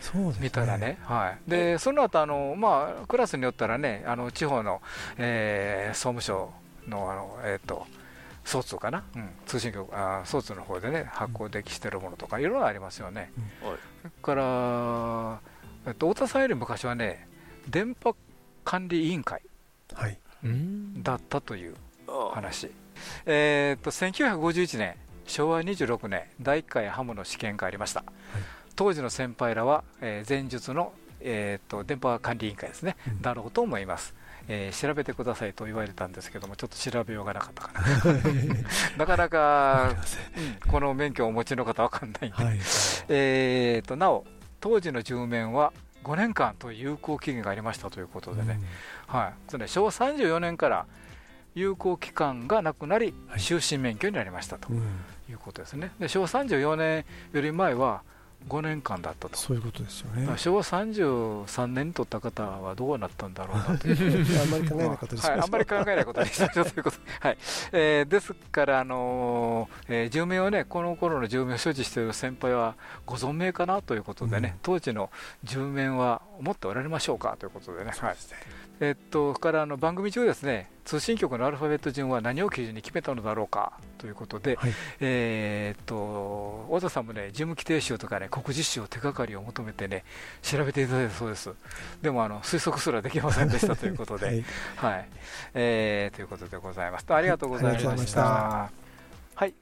Speaker 5: そうですね、
Speaker 2: 見たらね、はい、でその後あのまあクラスによったらね、あの地方の、えー、総務省のあのえっ、ー、と総通かな、うん、通信局あ、総通の方でね、発行できしてるものとか、いろいろありますよね。うん、それから、えっと、太田さんより昔はね、電波管理委員会だったという話。えー、っと1951年、昭和26年、第1回ハムの試験がありました。はい当時の先輩らは、えー、前述の、えーと、電波管理委員会ですね、うん、だろうと思います。えー、調べてくださいと言われたんですけども、ちょっと調べようがなかったかな、なかなか、うん、この免許をお持ちの方、分かんないんで、はい、えーと、なお、当時の10面は5年間という有効期限がありましたということでね、うん、はい、ね昭和34年から有効期間がなくなり、終身免許になりましたということですね。で昭和34年より前は5年間だったと。
Speaker 5: そういうことですよね。
Speaker 2: 昭和33年に取った方はどうなったんだろうなと
Speaker 5: あんまり考えないことにし
Speaker 2: はい、あんまり考えないことにしましょう。ということ。はい。えー、ですから、あのーえー、寿命をねこの頃の寿命を所持している先輩はご存命かなということでね、うん、当時の寿命は思っておられましょうかということでね。はいえっと、からあの番組中ですね通信局のアルファベット順は何を基準に決めたのだろうかということで、はい、えっと小田さんもね事務規定集とかね国実習手がかりを求めてね調べていただいたそうです。でもあの推測すらできませんでしたということで、はい、はい、えー、ということでございます。ありがとうございました、はい、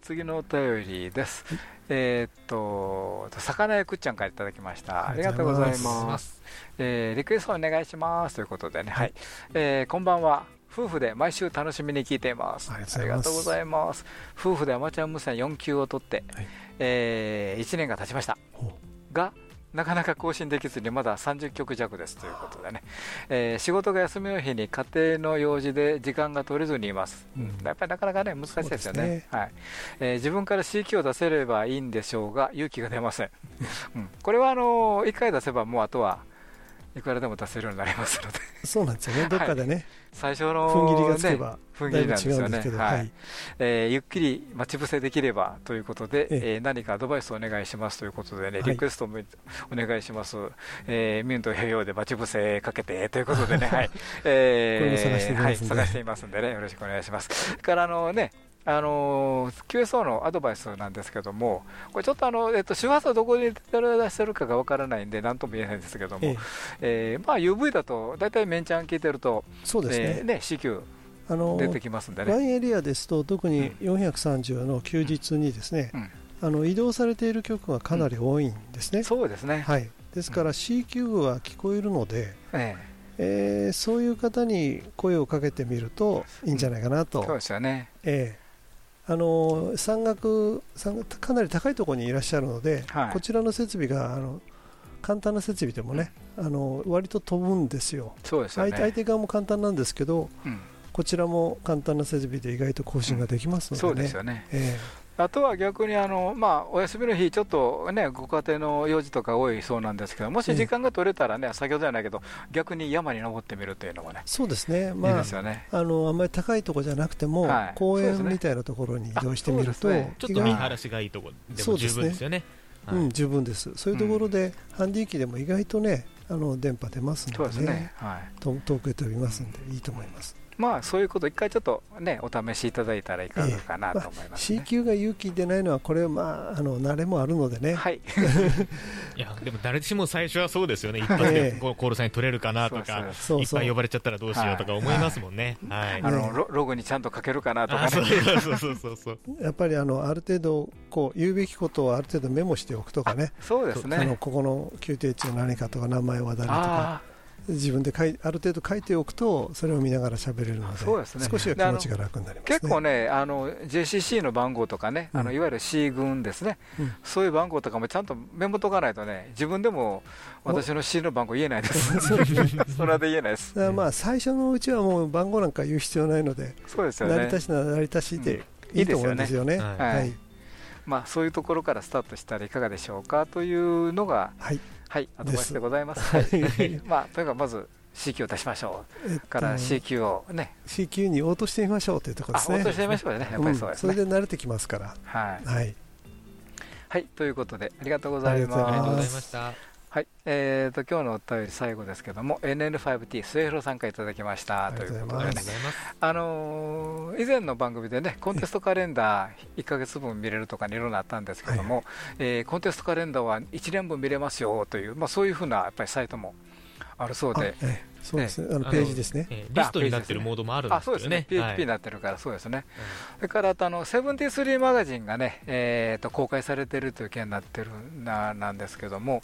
Speaker 2: 次のお便りです。えっと、魚屋くっちゃんからいただきました。ありがとうございます。えー、リクエストお願いしますということでね、はい、えー、こんばんは。夫婦で毎週楽しみに聞いています。ありがとうございます。夫婦でアマチュア無線4級を取って、はい、えー、1年が経ちました。が、なかなか更新できずにまだ30曲弱ですということでね、えー、仕事が休みの日に家庭の用事で時間が取れずにいます、うん、やっぱりなかなかね難しいですよね、ね、はい。えー、自分から CQ を出せればいいんでしょうが勇気が出ません、うん、これはあの1回出せばもうあとはいくらでも出せるようになりますので。
Speaker 5: そうなんですよね、どっかでね、はい、
Speaker 2: 最初の、
Speaker 5: 踏ん切りがつけば、
Speaker 2: 踏ん切りなんですよね、はい、えー、ゆっくり待ち伏せできればということで、ええ。ー、何かアドバイスをお願いしますということでね、リクエストもお願いします、えー、ミュンと併用で待ち伏せかけてということでね、はい、えー、はい、探していますんでね、よろしくお願いします。からあのねあの QSO のアドバイスなんですけども、これちょっとあの、えっと、周波数どこに出してるかがわからないんで、なんとも言えないんですけども、ええ。ー、まあ、UV だと、大体メンチャン聞いてると、
Speaker 5: そうですね、
Speaker 2: えー、ね CQ あの出てきますんでね。
Speaker 5: ワンエリアですと、特に430の休日にですね、うん。あの移動されている曲がかなり多いんですね。うん、
Speaker 2: そうですね、
Speaker 5: はい、ですから CQ は聞こえるので、ええ。ー、そういう方に声をかけてみるといいんじゃないかなと。
Speaker 2: そうですよね、
Speaker 5: えーあの山岳かなり高いところにいらっしゃるので、はい、こちらの設備があの簡単な設備でもね、あの割と飛ぶんですよ。
Speaker 2: そうですよ、ね、
Speaker 5: 相手側も簡単なんですけど、うん、こちらも簡単な設備で意外と更新ができますので、ね。うん、
Speaker 2: そうですよね、えーあとは逆にあの、まあ、お休みの日、ちょっとね、ご家庭の用事とか多いそうなんですけど、もし時間が取れたらね、先ほどじゃないけど、逆に山に登ってみるというのもね、
Speaker 5: そうですね、まあ、いいですよね。あのあんまり高いところじゃなくても、はい、公園みたいなところに移動してみると、ね、
Speaker 3: ちょっと見晴らしがいいところでも十分ですよね。
Speaker 5: はい、うん、十分です、そういうところで、ハンディ機でも意外とね、あの電波出ますので、ね、ね。はい、遠くへ飛びますんで、いいと思います。
Speaker 2: まあそういうこと一回ちょっとねお試しいただいたらいかがかなと思います、
Speaker 5: ね。まあ、C 級が勇気でないのはこれはまああの慣れもあるのでね。
Speaker 2: はい。
Speaker 3: いやでも誰しも最初はそうですよね。一発でコールさんに取れるかなとかいっぱい呼ばれちゃったらどうしようとか思いますもんね。はい。
Speaker 2: あのログにちゃんと書けるかなとかね。
Speaker 3: そうそうそうそう
Speaker 5: やっぱりあのある程度こう言うべきことをある程度メモしておくとかね。
Speaker 2: そうですね。
Speaker 5: あのここの宮廷地は何かとか名前は誰とか自分で書いある程度書いておくとそれを見ながら喋れるのでそうです、ね、少しは気持ちが楽になります、
Speaker 2: ね、結構ねあの JCC の番号とかね、うん、あのいわゆる C 群ですね、うん、そういう番号とかもちゃんとメモとかないとね自分でも私の C の番号言えないです。それで言えないです。
Speaker 5: まあ最初のうちはもう番号なんか言う必要ないので
Speaker 2: そうですよね。
Speaker 5: 成り立ちなら成り立ちでいいと思うんですよね、はい、はい、
Speaker 2: まあ、そういうところからスタートしたらいかがでしょうかというのが、はい、はい、アドバイスでございます。はい、まあ、というか、まず C 級を出しましょう、えっと、から C 級をね。
Speaker 5: C 級に応答してみましょうというところですね。
Speaker 2: 応答してみましょうね。やっぱりそうです、
Speaker 5: ね。うん、それで慣れてきますから。
Speaker 2: はい、
Speaker 5: はい、
Speaker 2: はい、ということでありがとうございます。
Speaker 3: ありがとうございました
Speaker 2: はい、えーと今日のお便り最後ですけども NN5T 末広さんからいただきました。ということでね。あのー、以前の番組でねコンテストカレンダー1か月分見れるとかいろいろあったんですけども、はい、えー、コンテストカレンダーは1年分見れますよという、まあ、そういうふうなやっぱりサイトもあるそうで、
Speaker 5: ええ、そうですね、あのページですね、
Speaker 3: リストになってるモードもあるんです
Speaker 2: よね、そうですね、PHP になってるから、そうですね、それからあのセブンティスリーマガジンがね、えー、と公開されてるという件になってるななんですけども、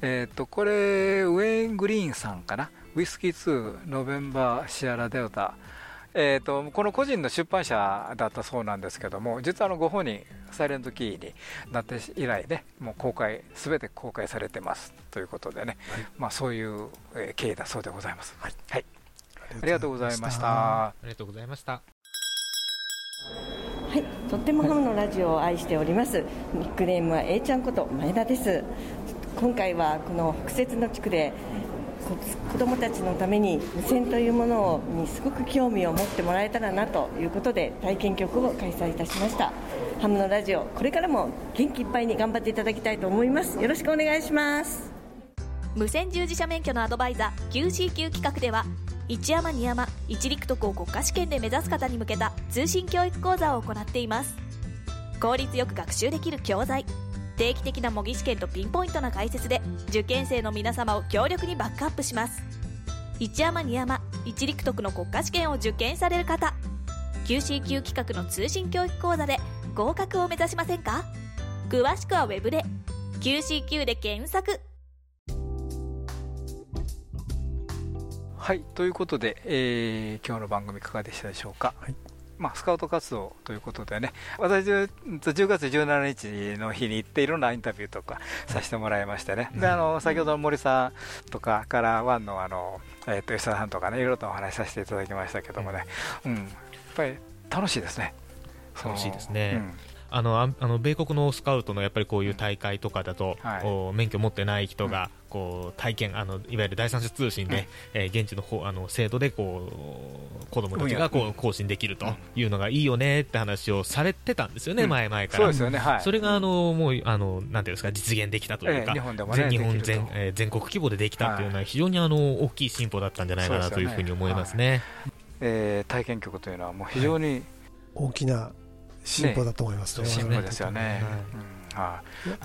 Speaker 2: えっとこれ、ウェイン・グリーンさんかな、ウイスキー2、ノベンバー・シアラ・デルタ。えーと、この個人の出版社だったそうなんですけども実はあのご本人サイレントキーになって以来ねもう公開すべて公開されてます。ということでね、はい、まあ、そういう、え経緯だそうでございます、はい、はい、ありがとうございました。
Speaker 3: ありがとうございました。
Speaker 24: はい、とってもハムのラジオを愛しておりますニックネームは A ちゃんこと前田です。今回はこの北摂の地区で子どもたちのために無線というものにすごく興味を持ってもらえたらなということで体験局を開催いたしました。ハムのラジオこれからも元気いっぱいに頑張っていただきたいと思います。よろしくお願いします。
Speaker 25: 無線従事者免許のアドバイザー QCQ 企画では一山二山一陸徳を国家試験で目指す方に向けた通信教育講座を行っています。効率よく学習できる教材。定期的な模擬試験とピンポイントな解説で受験生の皆様を強力にバックアップします。一山二山一陸徳の国家試験を受験される方。QCQ 企画の通信教育講座で合格を目指しませんか？詳しくはウェブで QCQ で検索。
Speaker 2: はいということで、えー、今日の番組いかがでしたでしょうか、はいまあ、スカウト活動ということでね、私、10月17日の日に行って、いろんなインタビューとかさせてもらいましてね、であの先ほどの森さんとかからワンのあの、えー、と吉田さんとかね、いろいろとお話しさせていただきましたけどもね、うん、やっぱり楽しいですね。
Speaker 3: 楽しいですね。うん。あのあの米国のスカウトのやっぱりこういう大会とかだと、はい、免許持ってない人が、こう体験あのいわゆる第三者通信で、うん、えー、現地の方あの制度でこう子供たちがこう更新できるというのがいいよねって話をされてたんですよね、うん、前々から。そうですよね、はい、それがあのもうあのなんていうんですか実現できたというか、えー、日本でも、ね、日本全、えー、全国規模でできたというのは非常にあの大きい進歩だったんじゃないかなというふうに思いますね。ね
Speaker 2: はい、えー、体験局というのはもう非常に、
Speaker 5: 大きな進歩だと思いますね。
Speaker 2: 進歩ですよね。
Speaker 3: はい、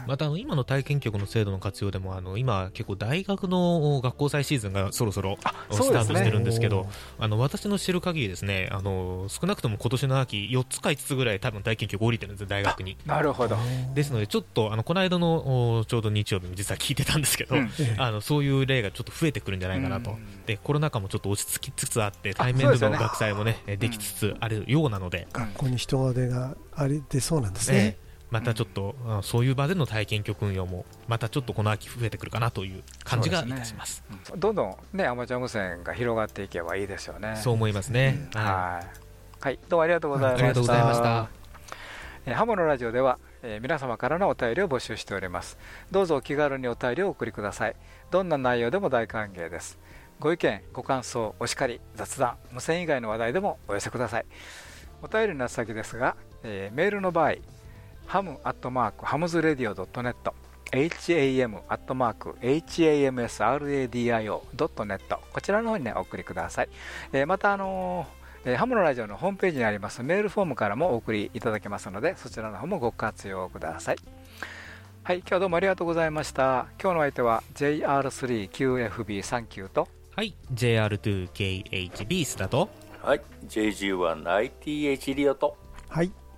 Speaker 3: またあの今の体験局の制度の活用でもあの今、結構大学の学校祭シーズンがそろそろスタートしてるんですけど、あの私の知る限りですねあの少なくとも今年の秋4つか5つぐらい多分体験局降りてるんです大学に。
Speaker 2: なるほど。
Speaker 3: ですのでちょっとあのこの間のちょうど日曜日も実は聞いてたんですけど、うん、あのそういう例がちょっと増えてくるんじゃないかなと、でコロナ禍もちょっと落ち着きつつあって対面での学祭もねできつつあるようなので、
Speaker 5: 学校に人手があり出そうなんですね。
Speaker 3: またちょっと、うん、そういう場での体験局運用もまたちょっとこの秋増えてくるかなという感じがいたします、ね
Speaker 2: うん、どんどんねアマチュア無線が広がっていけばいいですよね。
Speaker 3: そう思いますね、
Speaker 2: うん、はい、はい、どうもありがとうございました、ありがとうございました。えハモのラジオでは、えー、皆様からのお便りを募集しております。どうぞお気軽にお便りをお送りください。どんな内容でも大歓迎です。ご意見ご感想お叱り雑談無線以外の話題でもお寄せください。お便りの先ですが、えー、メールの場合ハムアットマークハムズレディオ .net ham アットマーク hamsradio.net こちらの方にねお送りください、えー、またあのえー、ハムのラジオのホームページにありますメールフォームからもお送りいただけますのでそちらの方もご活用ください。はい今日はどうもありがとうございました。今日の相手は JR3QFB39 と
Speaker 3: はい JR2KHB 須田と
Speaker 4: はい JG1ITH リオと
Speaker 5: はい